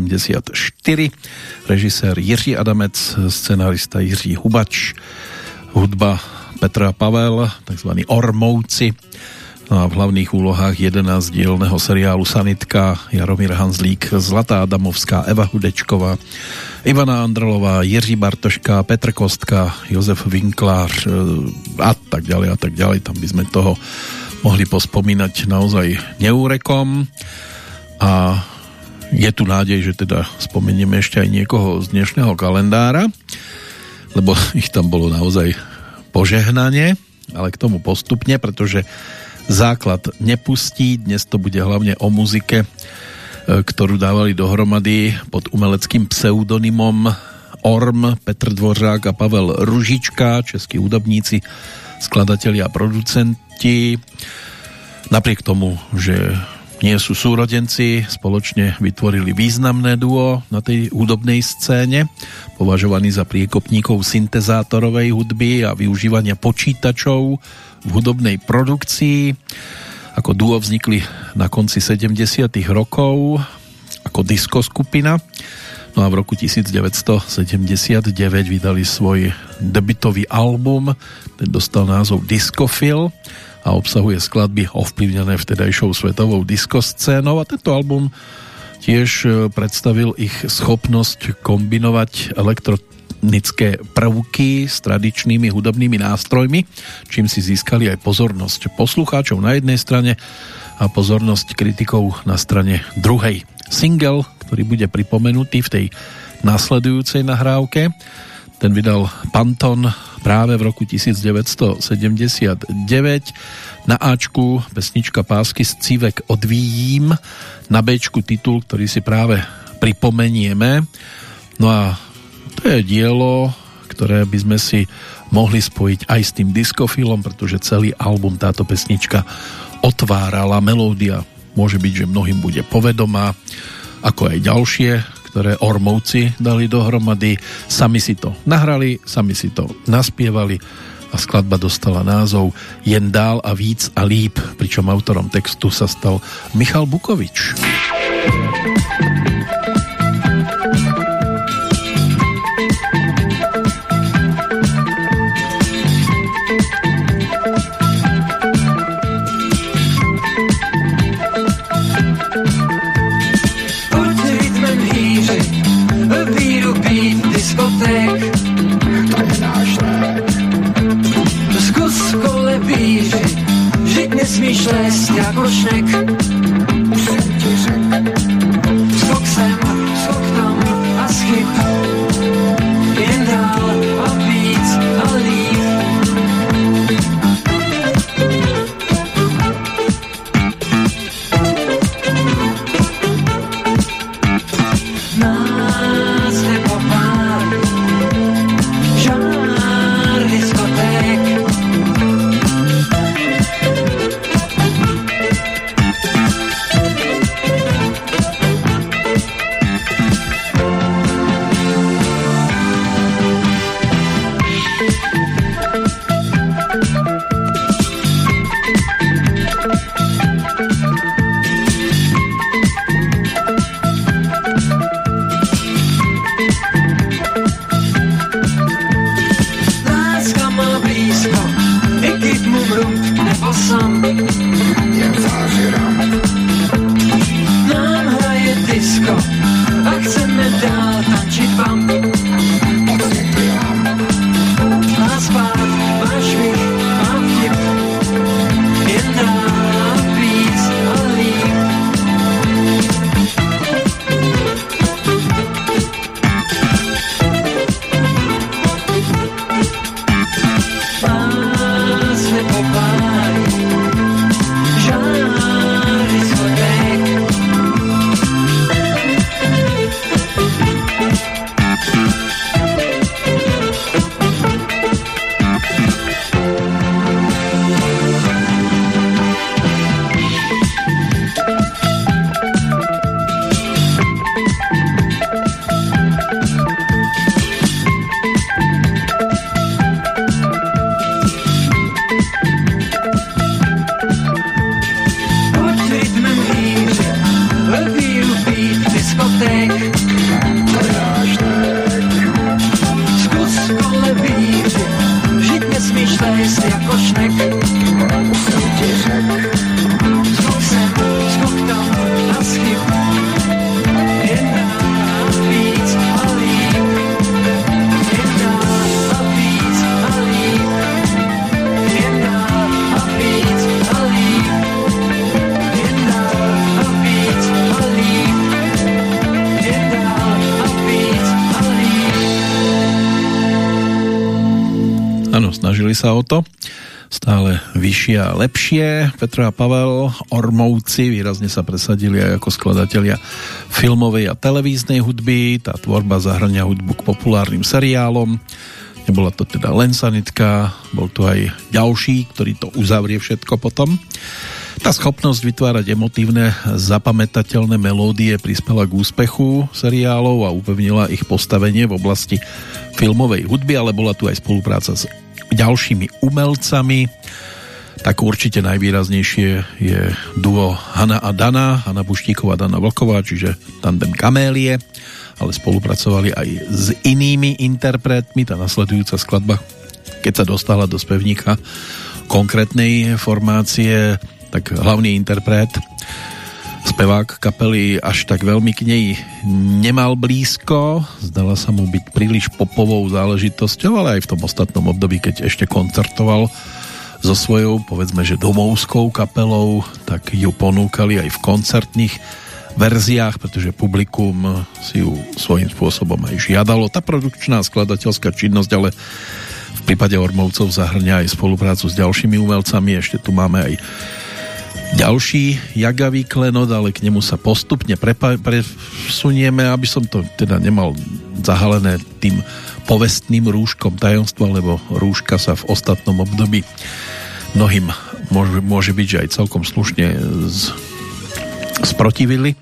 1984. Režisér Jiří Adamec, scenárista Jiří Hubač, hudba Petra Pavel, tzv. Ormouci. No a v hlavných úlohách 11 dielného seriálu Sanitka Jaromír Hanzlík, Zlatá Adamovská, Eva Hudečková, Ivana Androlová, Jiří Bartoška, Petr Kostka, Jozef Vinklář e, a tak ďalej a tak ďalej. Tam by sme toho mohli pospomínať naozaj neúrekom a je tu nádej, že teda spomenieme ešte aj niekoho z dnešného kalendára, lebo ich tam bolo naozaj požehnanie, ale k tomu postupne, pretože základ nepustí, dnes to bude hlavne o muzike, e, ktorú dávali dohromady pod umeleckým pseudonymom Orm, Petr Dvořák a Pavel Ružička, českí hudobníci, skladatelia a producenti. Napriek tomu, že nie sú súrodenci, spoločne vytvorili významné duo na tej hudobnej scéne, považovaní za priekopníkov syntezátorovej hudby a využívania počítačov v hudobnej produkcii. Ako duo vznikli na konci 70 rokov ako diskoskupina. No a v roku 1979 vydali svoj debitový album, ten dostal názov Discofil a obsahuje skladby ovplyvnené vtedajšou svetovou diskoscénou a tento album tiež e, predstavil ich schopnosť kombinovať elektro elektronické prvky s tradičnými hudobnými nástrojmi, čím si získali aj pozornosť poslucháčov na jednej strane a pozornosť kritikov na strane druhej. Single, ktorý bude pripomenutý v tej nasledujúcej nahrávke, ten vydal Panton práve v roku 1979 na Ačku pesnička Pásky z Cívek odvíjím. Na Bčku titul, ktorý si práve pripomenieme. No a to je dielo ktoré by sme si mohli spojiť aj s tým diskofilom, pretože celý album táto pesnička otvárala. Melódia môže byť, že mnohým bude povedomá ako aj ďalšie ktoré Ormovci dali dohromady. Sami si to nahrali, sami si to naspievali a skladba dostala názov Jen dál a víc a líp, pričom autorom textu sa stal Michal Bukovič. Vyššie a lepšie. Petro a Pavel Ormovci výrazne sa presadili aj ako skladatelia filmovej a televíznej hudby. Tá tvorba zahrania hudbu k populárnym seriálom. Nebola to teda len sanitka, bol tu aj ďalší, ktorý to uzavrie všetko potom. Tá schopnosť vytvárať emotívne, zapamätateľné melódie prispela k úspechu seriálov a upevnila ich postavenie v oblasti filmovej hudby, ale bola tu aj spolupráca s ďalšími umelcami. Tak určite najvýraznejšie je duo Hanna a Dana, Hanna Buštíková, Dana Vlková, čiže tandem Kamélie, ale spolupracovali aj s inými interpretmi. Tá nasledujúca skladba, keď sa dostala do spevníka konkrétnej formácie, tak hlavný interpret
spevák kapely až tak veľmi k nej nemal blízko, zdala sa mu byť príliš popovou záležitosťou, ale aj v tom ostatnom období, keď ešte koncertoval so svojou, povedzme, že domovskou kapelou, tak ju ponúkali aj v koncertných verziách, pretože publikum si ju svojím spôsobom aj žiadalo. Tá produkčná skladateľská činnosť, ale v prípade Ormovcov zahrňa aj spoluprácu s ďalšími umelcami. Ešte tu máme aj ďalší jagavý klenot, ale k nemu sa postupne presunieme, aby som to teda nemal zahalené tým povestným rúškom tajomstva, lebo rúška sa v ostatnom období mnohým môže, môže byť, že aj celkom slušne z, sprotivili.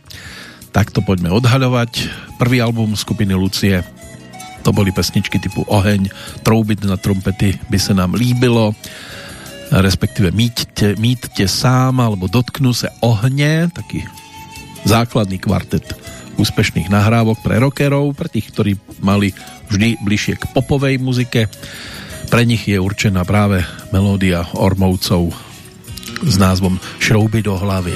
Tak to poďme odhaľovať. Prvý album skupiny Lucie to boli pesničky typu Oheň, Troubit na trompety by sa nám líbilo respektíve mýťte, mýťte sám alebo dotknú sa ohne, taký základný kvartet úspešných nahrávok pre rockerov, pre tých, ktorí mali vždy bližšie k popovej muzike. Pre nich je určená práve melódia Ormovcov s názvom Šrouby do hlavy.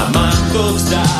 A
mám vzdáť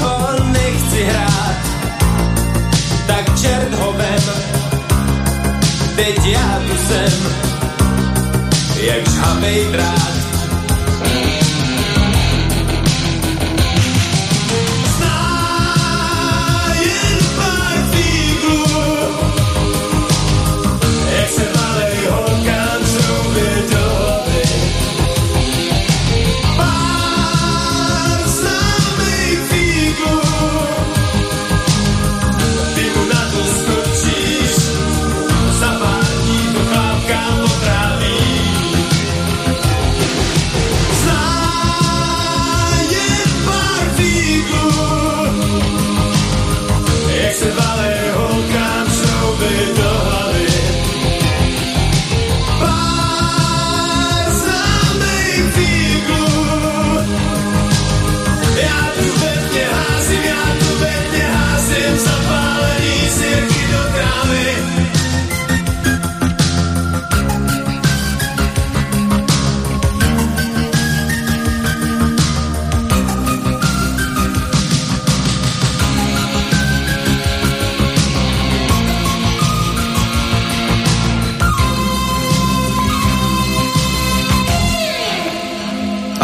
ho nechci hrát, tak čert ho vem, teď ja tu sem, jak žhavej drát.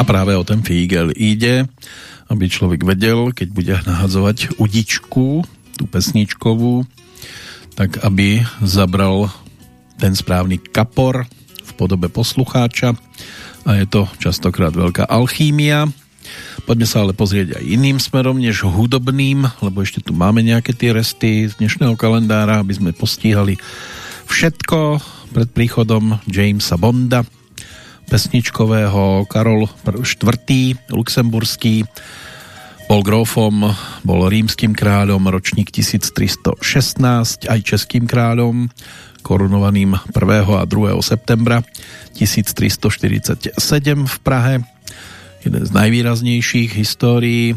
A práve o ten fígel ide, aby človek vedel, keď bude nahadzovať udičku, tú pesničkovú, tak aby zabral ten správny kapor v podobe poslucháča a je to častokrát veľká alchímia. Poďme sa ale pozrieť aj iným smerom než hudobným, lebo ešte tu máme nejaké tie resty z dnešného kalendára, aby sme postíhali všetko pred príchodom Jamesa Bonda, pesničkového Karol IV. Luxemburský bol grófom, bol rímským kráľom ročník 1316, aj českým kráľom korunovaným 1. a 2. septembra 1347 v Prahe. Jeden z najvýraznejších histórií.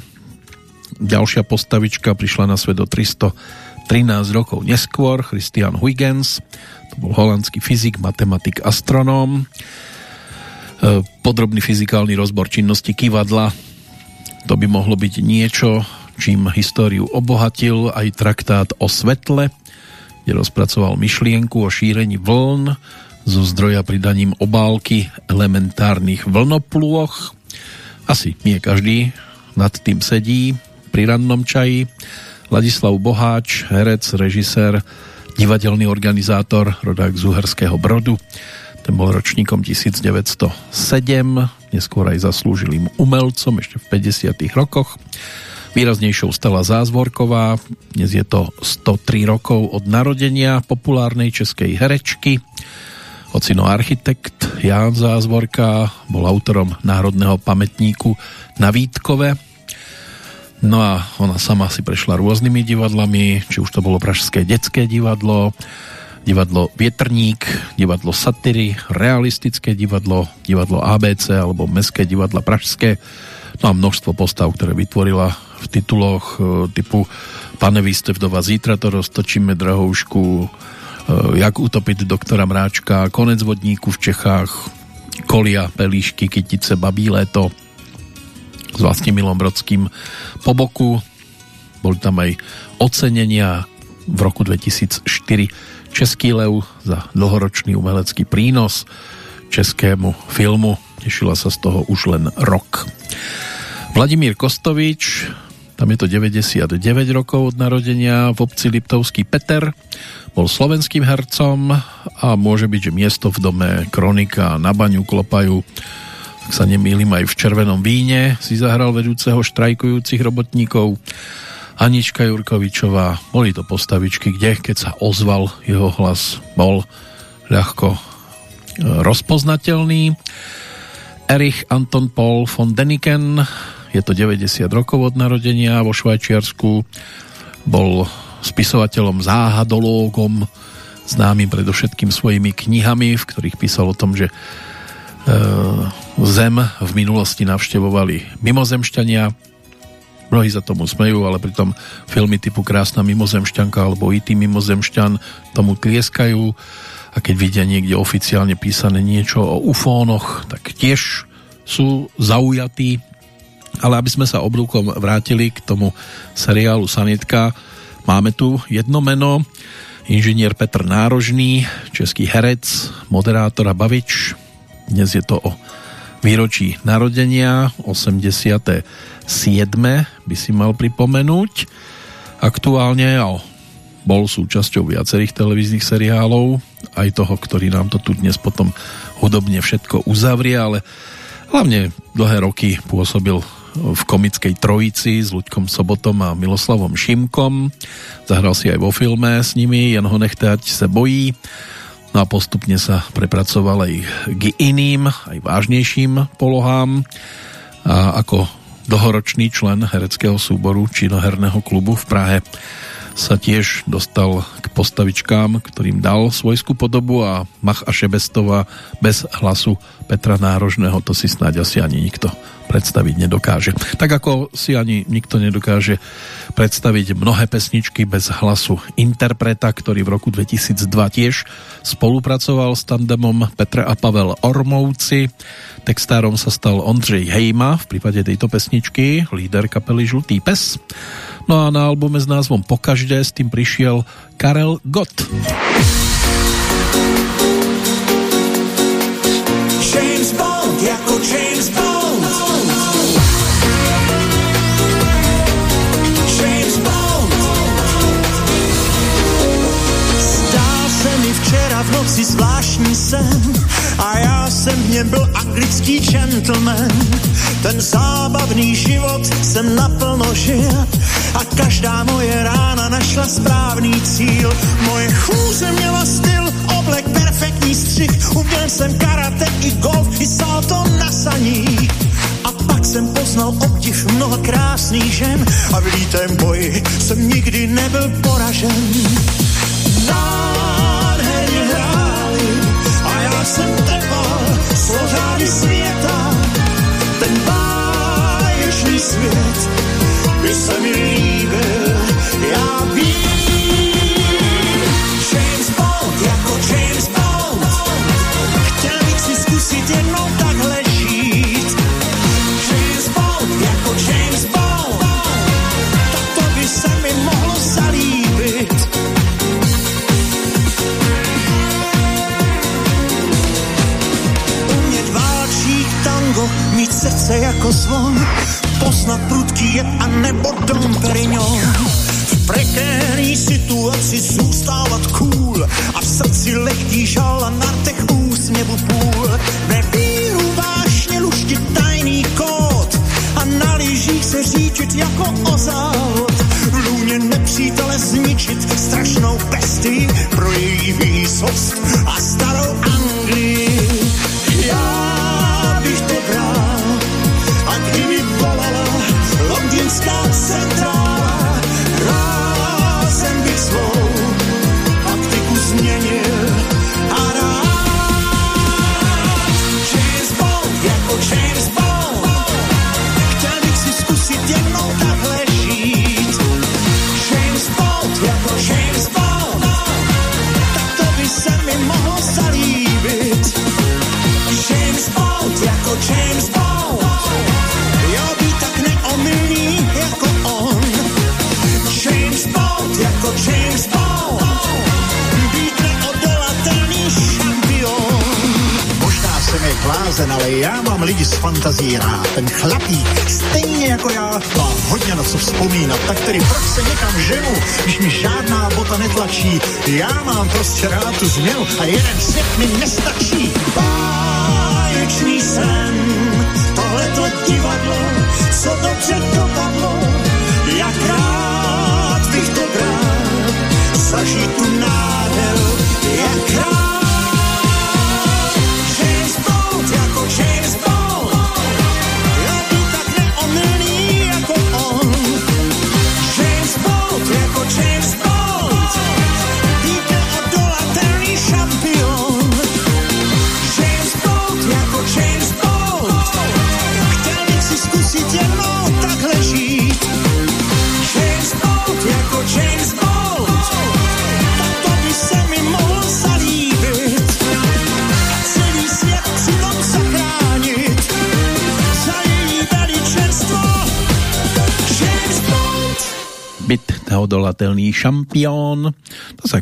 Ďalšia postavička prišla na svet do 313 rokov neskôr, Christian Huygens, to bol holandský fyzik, matematik, astronóm podrobný fyzikálny rozbor činnosti kývadla. To by mohlo byť niečo, čím históriu obohatil aj traktát o svetle, kde rozpracoval myšlienku o šírení vln zo zdroja pridaním obálky elementárnych vlnoplôch. Asi nie každý nad tým sedí pri rannom čaji. Ladislav Boháč, herec, režisér, divadelný organizátor, rodák z Uherského Brodu, ten bol ročníkom 1907, neskôr aj zaslúžilým umelcom ešte v 50. rokoch. Výraznejšou stala Zázvorková, dnes je to 103 rokov od narodenia populárnej českej herečky. Ocino architekt Ján Zázvorka bol autorom Národného pamätníku na Vítkove. No a ona sama si prešla rôznymi divadlami, či už to bolo Pražské detské divadlo, divadlo Vietrník, divadlo Satyry, realistické divadlo, divadlo ABC alebo Mestské divadla Pražské. No a množstvo postav, ktoré vytvorila v tituloch e, typu Pane Výstevdova, zítra to roztočíme drahoušku, e, jak utopiť doktora Mráčka, Konec vodníku v Čechách, Kolia, Pelíšky, Kytice, Babí léto s Milom Brodským po boku. Boli tam aj ocenenia v roku 2004 Český lev za dlhoročný umelecký prínos českému filmu. Tešila sa z toho už len rok. Vladimír Kostovič, tam je to 99 rokov od narodenia v obci Liptovský Peter, bol slovenským hercom a môže byť, že miesto v dome Kronika na baňu klopajú ak sa nemýlim aj v Červenom víne si zahral vedúceho štrajkujúcich robotníkov Anička Jurkovičová, boli to postavičky, kde keď sa ozval jeho hlas, bol ľahko e, rozpoznateľný. Erich Anton Paul von Deniken, je to 90 rokov od narodenia vo Švajčiarsku, bol spisovateľom, záhadológom, známym predovšetkým svojimi knihami, v ktorých písal o tom, že e, Zem v minulosti navštevovali mimozemšťania, Mnohí sa tomu smejú, ale pritom filmy typu Krásna mimozemšťanka alebo IT mimozemšťan tomu tlieskajú a keď vidia niekde oficiálne písané niečo o ufónoch, tak tiež sú zaujatí. Ale aby sme sa oblúkom vrátili k tomu seriálu Sanitka, máme tu jedno meno, inžinier Petr Nárožný, český herec, moderátor a bavič. Dnes je to o výročí narodenia, 80 by si mal pripomenúť. Aktuálne bol súčasťou viacerých televíznych seriálov, aj toho, ktorý nám to tu dnes potom hudobne všetko uzavrie, ale hlavne dlhé roky pôsobil v komickej trojici s Luďkom Sobotom a Miloslavom Šimkom. Zahral si aj vo filme s nimi, jen ho nechtať se bojí. No a postupne sa prepracoval aj k iným, aj vážnejším polohám. A ako dlhoročný člen hereckého súboru činoherného klubu v Prahe sa tiež dostal k postavičkám, ktorým dal svojskú podobu a Mach a Šebestová bez hlasu Petra Nárožného to si snáď asi ani nikto predstaviť nedokáže. Tak ako si ani nikto nedokáže predstaviť mnohé pesničky bez hlasu interpreta, ktorý v roku 2002 tiež spolupracoval s tandemom Petra a Pavel Ormovci. Textárom sa stal Ondřej Hejma v prípade tejto pesničky, líder kapely Žlutý pes. No a na albume s názvom Pokaždé s tým prišiel Karel Gott.
Noci zvláštní sen a já jsem v něm byl anglický gentleman. Ten zábavný život jsem naplno žil a každá moje rána našla správný cíl. Moje chůze měla styl, oblek, perfektní střih, uměl jsem karate i golf, i salto na saních. A pak jsem poznal obdiv mnoha krásných žen a v lítém boji jsem nikdy nebyl poražen. Já jsem trval složády světa. Ten báječný svět by se mi líbil, já vím.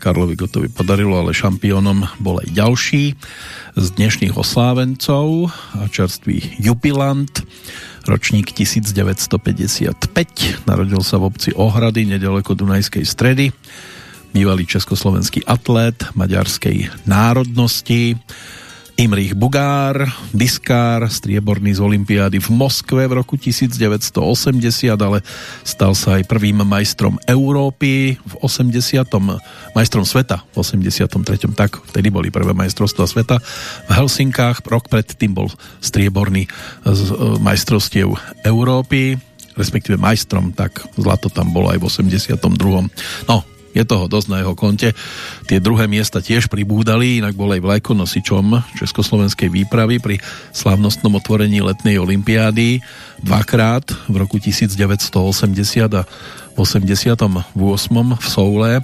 Karlovi Gotovi podarilo, ale šampiónom bol aj ďalší z dnešných oslávencov a čerstvý jubilant, ročník 1955, narodil sa v obci Ohrady, nedaleko Dunajskej stredy, bývalý československý atlét maďarskej národnosti, Imrich Bugár, diskár, strieborný z Olympiády v Moskve v roku 1980, ale stal sa aj prvým majstrom Európy v 80. majstrom sveta v 83. tak, vtedy boli prvé majstrovstvá sveta v Helsinkách, rok predtým bol strieborný z e, majstrovstiev Európy respektíve majstrom, tak zlato tam bolo aj v 82. No, je toho dosť na jeho konte. Tie druhé miesta tiež pribúdali, inak bol aj vlajkonosičom Československej výpravy pri slavnostnom otvorení letnej olympiády dvakrát v roku 1980 a v 88. v Soule.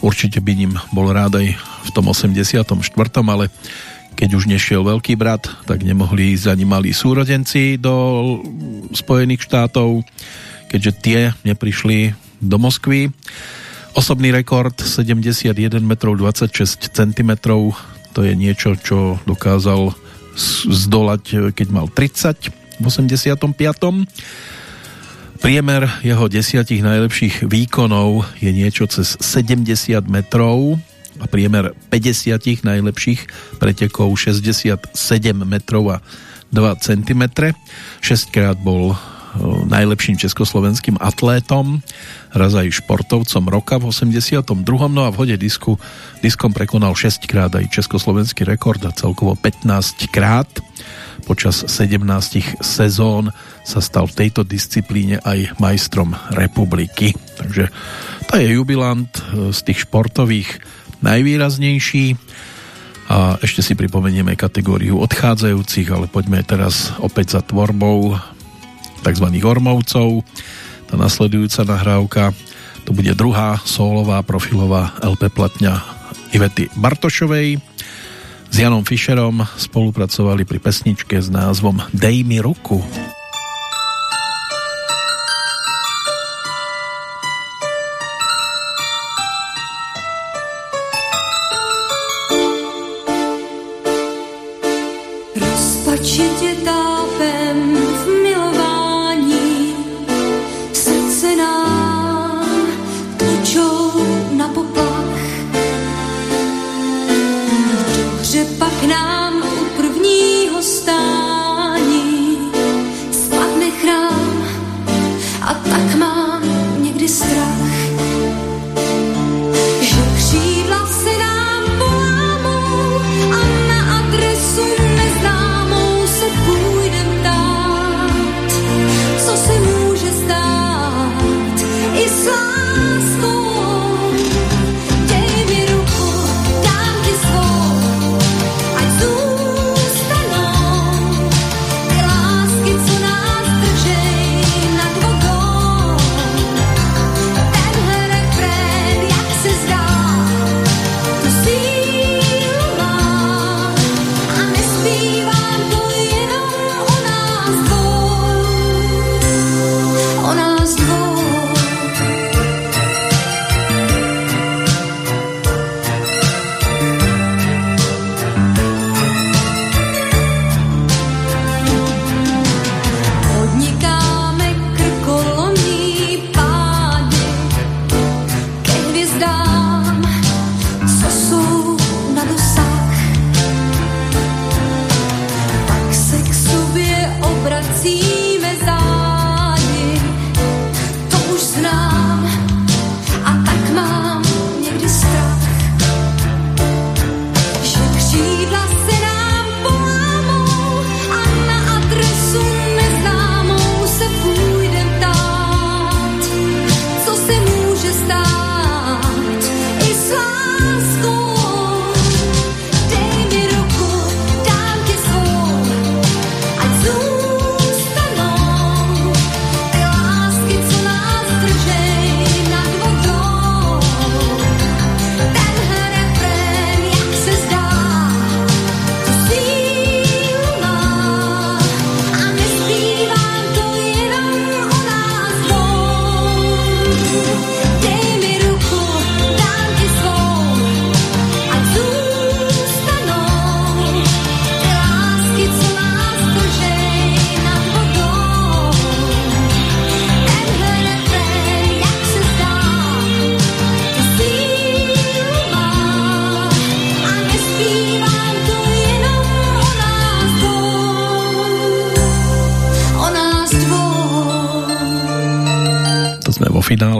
Určite by ním bol rád aj v tom 84. ale keď už nešiel veľký brat, tak nemohli ísť ani malí súrodenci do Spojených štátov, keďže tie neprišli do Moskvy. Osobný rekord 71 m 26 cm to je niečo, čo dokázal zdolať, keď mal 30 v 85. Priemer jeho desiatich najlepších výkonov je niečo cez 70 metrov
a priemer 50 najlepších pretekov 67 metrov a 2 cm. 6 krát bol najlepším československým atlétom, raz aj športovcom roka v 82. No a v hode disku diskom prekonal 6 krát aj československý rekord a celkovo 15 krát. Počas 17 sezón sa stal v tejto disciplíne aj majstrom republiky. Takže to je jubilant e, z tých športových najvýraznejší. A ešte si pripomenieme kategóriu odchádzajúcich, ale poďme teraz opäť za tvorbou tzv. Ormovcov. Tá nasledujúca nahrávka to bude druhá solová profilová LP platňa Ivety Bartošovej. S Janom Fischerom spolupracovali pri pesničke s názvom Dej mi ruku.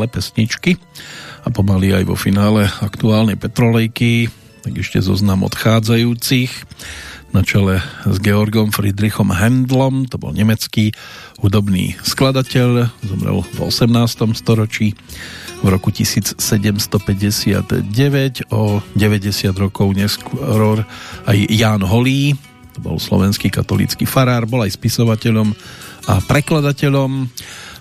Pesničky a pomaly aj vo finále aktuálnej Petrolejky, tak ešte zoznam odchádzajúcich na čele s Georgom Friedrichom Händlom, to bol nemecký hudobný skladateľ, zomrel v 18. storočí v roku 1759, o 90 rokov neskôr aj Ján Holý, to bol slovenský katolícky farár, bol aj spisovateľom a prekladateľom.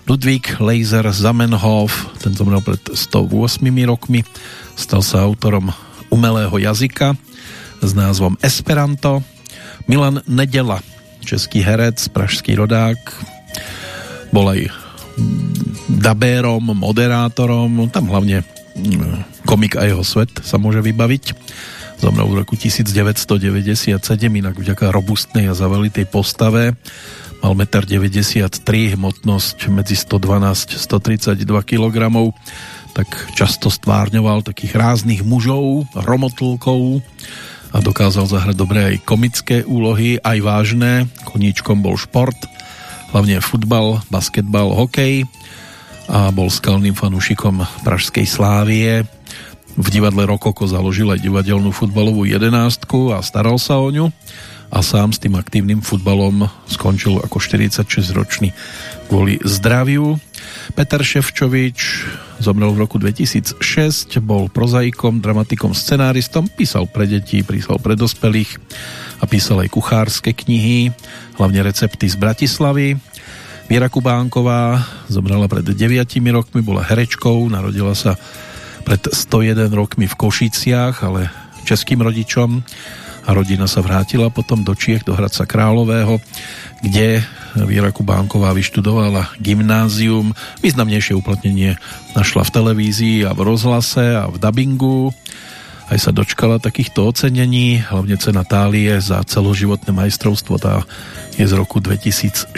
Ludvík Laser Zamenhof, ten zomrel pred 108 rokmi, stal sa autorom umelého jazyka s názvom Esperanto. Milan Nedela, český herec, pražský rodák, bol aj dabérom, moderátorom, tam hlavne mm, komik a jeho svet sa môže vybaviť. Zomrel v roku 1997, inak vďaka robustnej a zavelitej postave mal 1,93 m, hmotnosť medzi 112-132 kg.
tak často stvárňoval takých ráznych mužov, hromotlkov a dokázal zahrať dobre aj komické úlohy, aj vážne. Koníčkom bol šport, hlavne futbal, basketbal, hokej a bol skalným fanúšikom Pražskej Slávie. V divadle Rokoko založil aj divadelnú futbalovú jedenástku a staral sa o ňu a sám s tým aktívnym futbalom skončil ako 46-ročný kvôli zdraviu. Peter Ševčovič zomrel v roku 2006, bol prozaikom, dramatikom, scenáristom, písal pre deti, písal pre dospelých a písal aj kuchárske knihy, hlavne recepty z Bratislavy. Viera Kubánková zomrela pred 9 rokmi, bola herečkou, narodila sa pred 101 rokmi v Košiciach, ale českým rodičom a rodina sa vrátila potom do Čiech, do Hradca Králového, kde Viera Kubánková vyštudovala gymnázium. Významnejšie uplatnenie našla v televízii a v rozhlase a v dabingu. Aj sa dočkala takýchto ocenení, hlavne cena Tálie za celoživotné majstrovstvo, tá je z roku 2006.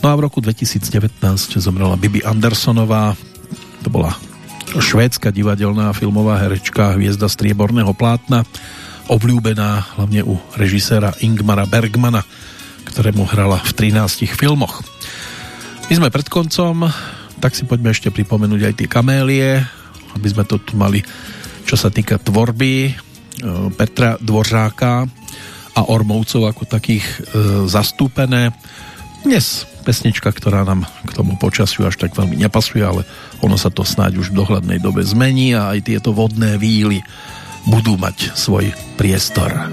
No a v roku 2019 zomrela Bibi Andersonová, to bola švédska divadelná filmová herečka, hviezda strieborného plátna, obľúbená hlavne u režiséra Ingmara Bergmana, ktorému hrala v 13 filmoch. My sme pred koncom, tak si poďme ešte pripomenúť aj tie kamélie, aby sme to tu mali, čo sa týka tvorby e, Petra Dvořáka a Ormovcov ako takých e, zastúpené. Dnes pesnička, ktorá nám k tomu počasiu až tak veľmi nepasuje, ale ono sa to snáď už v dohľadnej dobe zmení a aj tieto vodné víly budú mať svoj priestor.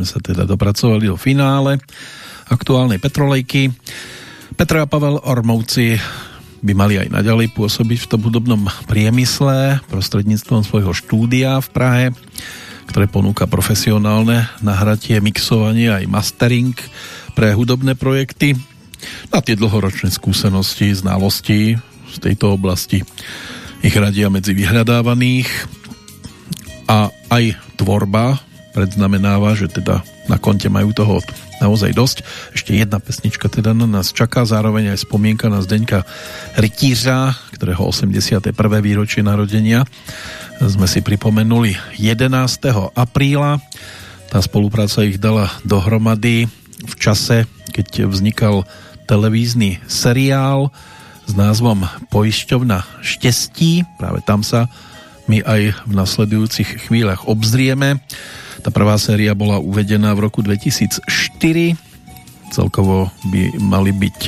Sme sa teda dopracovali do finále aktuálnej Petrolejky. Petra a Pavel Ormovci by mali aj naďalej pôsobiť v tom hudobnom priemysle prostredníctvom svojho štúdia v Prahe, ktoré ponúka profesionálne nahratie, mixovanie aj mastering pre hudobné projekty. Na tie dlhoročné skúsenosti, znalosti z tejto oblasti ich radia medzi vyhľadávaných a aj tvorba predznamenáva, že teda na konte majú toho naozaj dosť. Ešte jedna pesnička teda na nás čaká, zároveň aj spomienka na Zdeňka Rytířa, ktorého 81. výročie narodenia sme si pripomenuli 11. apríla. Tá spolupráca ich dala dohromady v čase, keď vznikal televízny seriál s názvom Poisťovna štestí. Práve tam sa my aj v nasledujúcich chvíľach obzrieme. Tá prvá séria bola uvedená v roku 2004. Celkovo by mali byť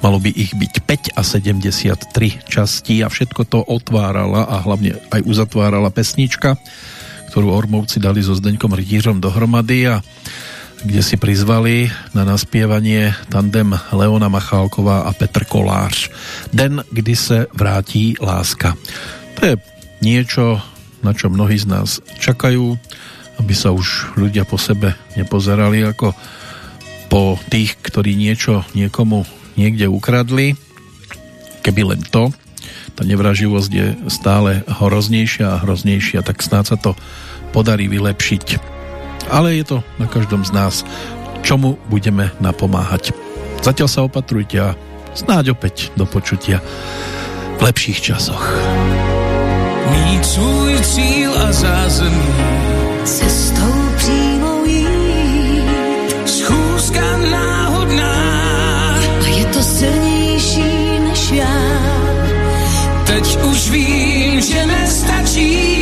malo by ich byť 5 a 73 častí a všetko to otvárala a hlavne aj uzatvárala pesnička, ktorú Ormovci dali so Zdeňkom Rytířom dohromady a kde si prizvali na naspievanie tandem Leona Machálková a Petr Kolář. Den, kdy se vrátí láska. To je niečo, na čo mnohí z nás čakajú, aby sa už ľudia po sebe nepozerali ako po tých, ktorí niečo niekomu niekde ukradli. Keby len to, tá nevraživosť je stále hroznejšia a hroznejšia, tak snáď sa to podarí vylepšiť. Ale je to na každom z nás, čomu budeme napomáhať. Zatiaľ sa opatrujte a snáď opäť do počutia v lepších časoch
mít svůj cíl a zázemí.
Cestou přímou jít.
Schůzka náhodná.
A je to silnější než já.
Teď už vím, že nestačí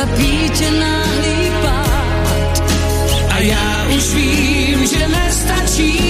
Tě náhlý pád.
a já už vím, že nestačí